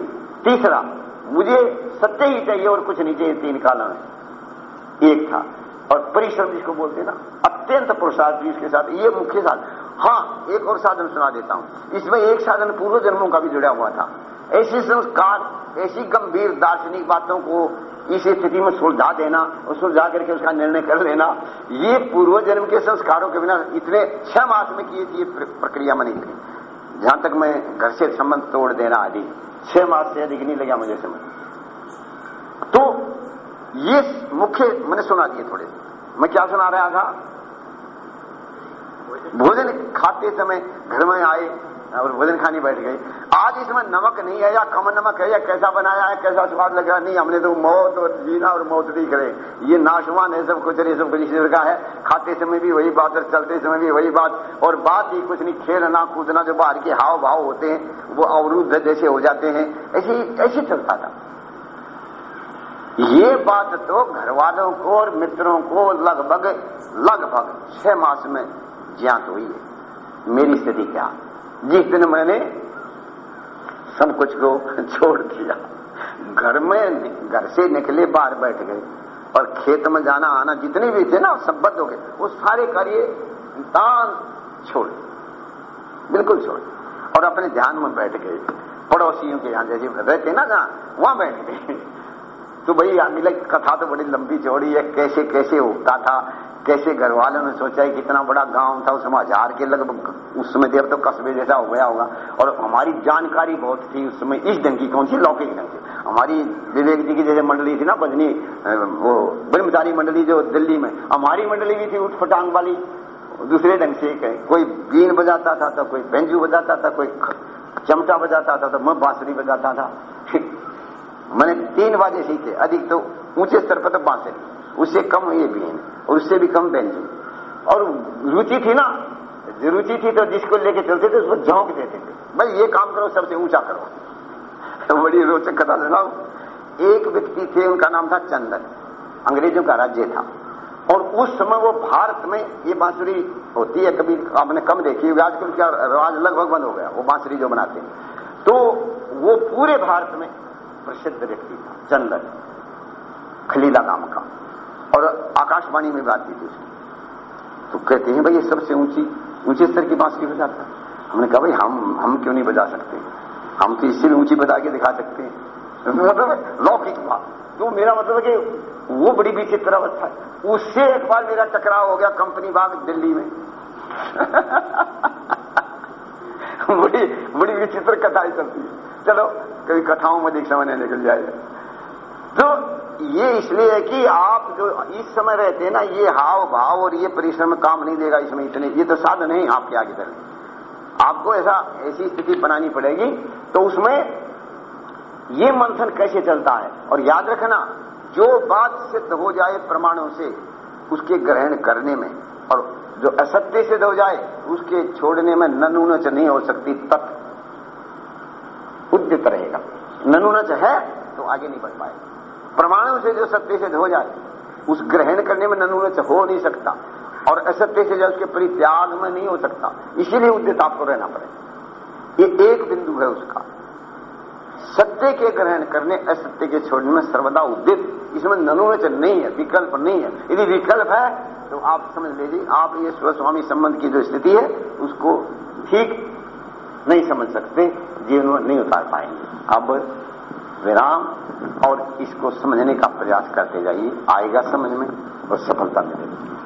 तीसरा, मुझे सत्य ही चाहिए और कुछ नहीं चाहिए, तीन कालों में एक था, और परिश्रम जिसको बोलते ना, अत्यंत पुरुषार्थ इसके साथ, ये मुख्य साधन। हाँ एक और साधन सुना देता हूँ। इसमें एक साधन पूर्व जन्मों का भी जुड़ा हुआ था। ऐसे संस्कार, ऐसी गंभीर दार्शनिक बातों को इस स्थिति में सुलझा देना और सुलझा करके उसका निर्णय कर लेना, ये पूर्व जन्म के संस्कारों के बिना इतने छह मास में किए थी प्रक्रिया में नहीं करी जहाँ तक मैं घर से संबंध तोड़ देना आदि, छह मास से अधिक नहीं लगा मुझे समझ। तो ये मुख्य मैंने सुना दिए थोड़े। मैं क्या सुना रहा था? भोजन खाते समय घर में आए और भोजन खाने बैठ गई। आज इसमें नमक नहीं है या कम नमक है या कैसा बनाया है, कैसा स्वाद लगा नहीं, हमने तो मौत और जीना और मौत दिख करे। ये नाशवान है, सब कुछ, ये सब कुछ ईश्वर का है। खाते समय भी वही बात और चलते समय भी वही बात। और बात ही कुछ नहीं खेलना कूदना, जो बाहर के हाव भाव होते हैं, वो अवरुद्ध जैसे हो जाते हैं। ऐसे ऐसे चलता था। ये बात तो घर वालों को और मित्रों को लगभग लगभग छह मास में ज्ञात हुई है। मेरी स्थिति क्या? जिस दिन मैंने सब कुछ को छोड़ दिया, घर में घर से निकले बाहर बैठ गए और खेत में जाना आना जितने भी थे ना सब बंद हो गए। वो सारे कार्य दान छोड़ बिल्कुल छोड़ और अपने ध्यान में बैठ गए। पड़ोसियों के यहाँ जैसे रहते ना जहाँ, वहाँ बैठ गए। तो भाई मिले कथा तो बड़ी लंबी चौड़ी है कैसे कैसे होता था, कैसे घर वालों ने सोचा कि कितना बड़ा गाँव था उसमें हज़ार के लगभग उस समय देव तो कस्बे जैसा हो गया होगा। और हमारी जानकारी बहुत थी उस समय, इस ढंग की कौन सी लौकिक ढंग से हमारी विवेक जी की जैसे मंडली थी ना, बजनी वो ब्रह्मचारी मंडली जो दिल्ली में, हमारी मंडली भी थी उठ फटांग वाली, दूसरे ढंग से कोई बीन बजाता था तो कोई बेंजू बजाता था, कोई चमटा बजाता था तो मैं बांसुरी बजाता था। मैंने तीन बाजे सीखे, अधिक तो ऊँचे स्तर पर तो बांसुरी उससे कम ये बीन और उससे भी कम बेंजू और रुचि थी ना, रुचि थी तो जिसको लेके चलते थे, उसको झोंक देते थे। भाई, ये काम करो, सबसे ऊँचा करो। बड़ी रोचक कथा सुनाओ। एक व्यक्ति थे, उनका नाम था चंदन, अंग्रेज़ों का राज्य था। और उस समय वो भारत में ये बांसुरी होती है, कभी आपने कम देखी होगी, आजकल क्या रवाज लगभग बंद हो गया, वो बांसुरी जो बनाते हैं। तो वो पूरे भारत में प्रसिद्ध व्यक्ति था, चंदन। खलीला नाम का। और आकाशवाणी में बात की थी तो कहते हैं, भाई ये सबसे ऊँची, ऊँचे स्तर की बांसुरी बजाता हमने कहा, भाई हम हम क्यों नहीं बजा सकते? हम तो इससे भी ऊँची बजा के दिखा सकते हैं। मतलब लौकिक बात। तो मेरा मतलब है कि वो बड़ी विचित्र अवस्था है। उससे एक बार मेरा टकराव हो गया कंपनी बाग दिल्ली में। बड़ी बड़ी विचित्र कथाएँ चलती है। चलो कभी कथाओं में देख समझने निकल जाएगा। तो ये इसलिए है कि आप जो इस समय रहते हैं ना, ये हाव भाव और ये परिश्रम काम नहीं देगा इसमें इतने। ये तो साधन है आपके आगे चलने आपको ऐसा, ऐसी स्थिति बनानी पड़ेगी तो उसमें ये मंथन कैसे चलता है? और याद रखना, जो बात सिद्ध हो जाए प्रमाणों से, उसके ग्रहण करने में, और जो असत्य सिद्ध हो जाए, उसके छोड़ने में ननूनच नहीं हो सकती, तत् उद्यत रहेगा ननूनच है तो आगे नहीं बढ़ पाएगा प्रमाणों से जो सत्य सिद्ध हो जाए, उस ग्रहण करने में ननूनच हो नहीं सकता। और असत्य से जो उसके परित्याग में नहीं हो सकता। इसीलिए उद्यत आपको रहना पड़ेगा ये एक बिंदु है उसका। सत्य के ग्रहण करने, असत्य के छोड़ने में सर्वदा उद्दित इसमें ननुवच नहीं है, विकल्प नहीं है। यदि विकल्प है तो आप समझ लीजिए, आप ये स्वस्वामी संबंध की जो स्थिति है, उसको ठीक नहीं समझ सकते, जीवन में नहीं उतार पाएँगे। अब विराम और इसको समझने का प्रयास करते जाइए, आएगा समझ में और सफलता मिलेगी।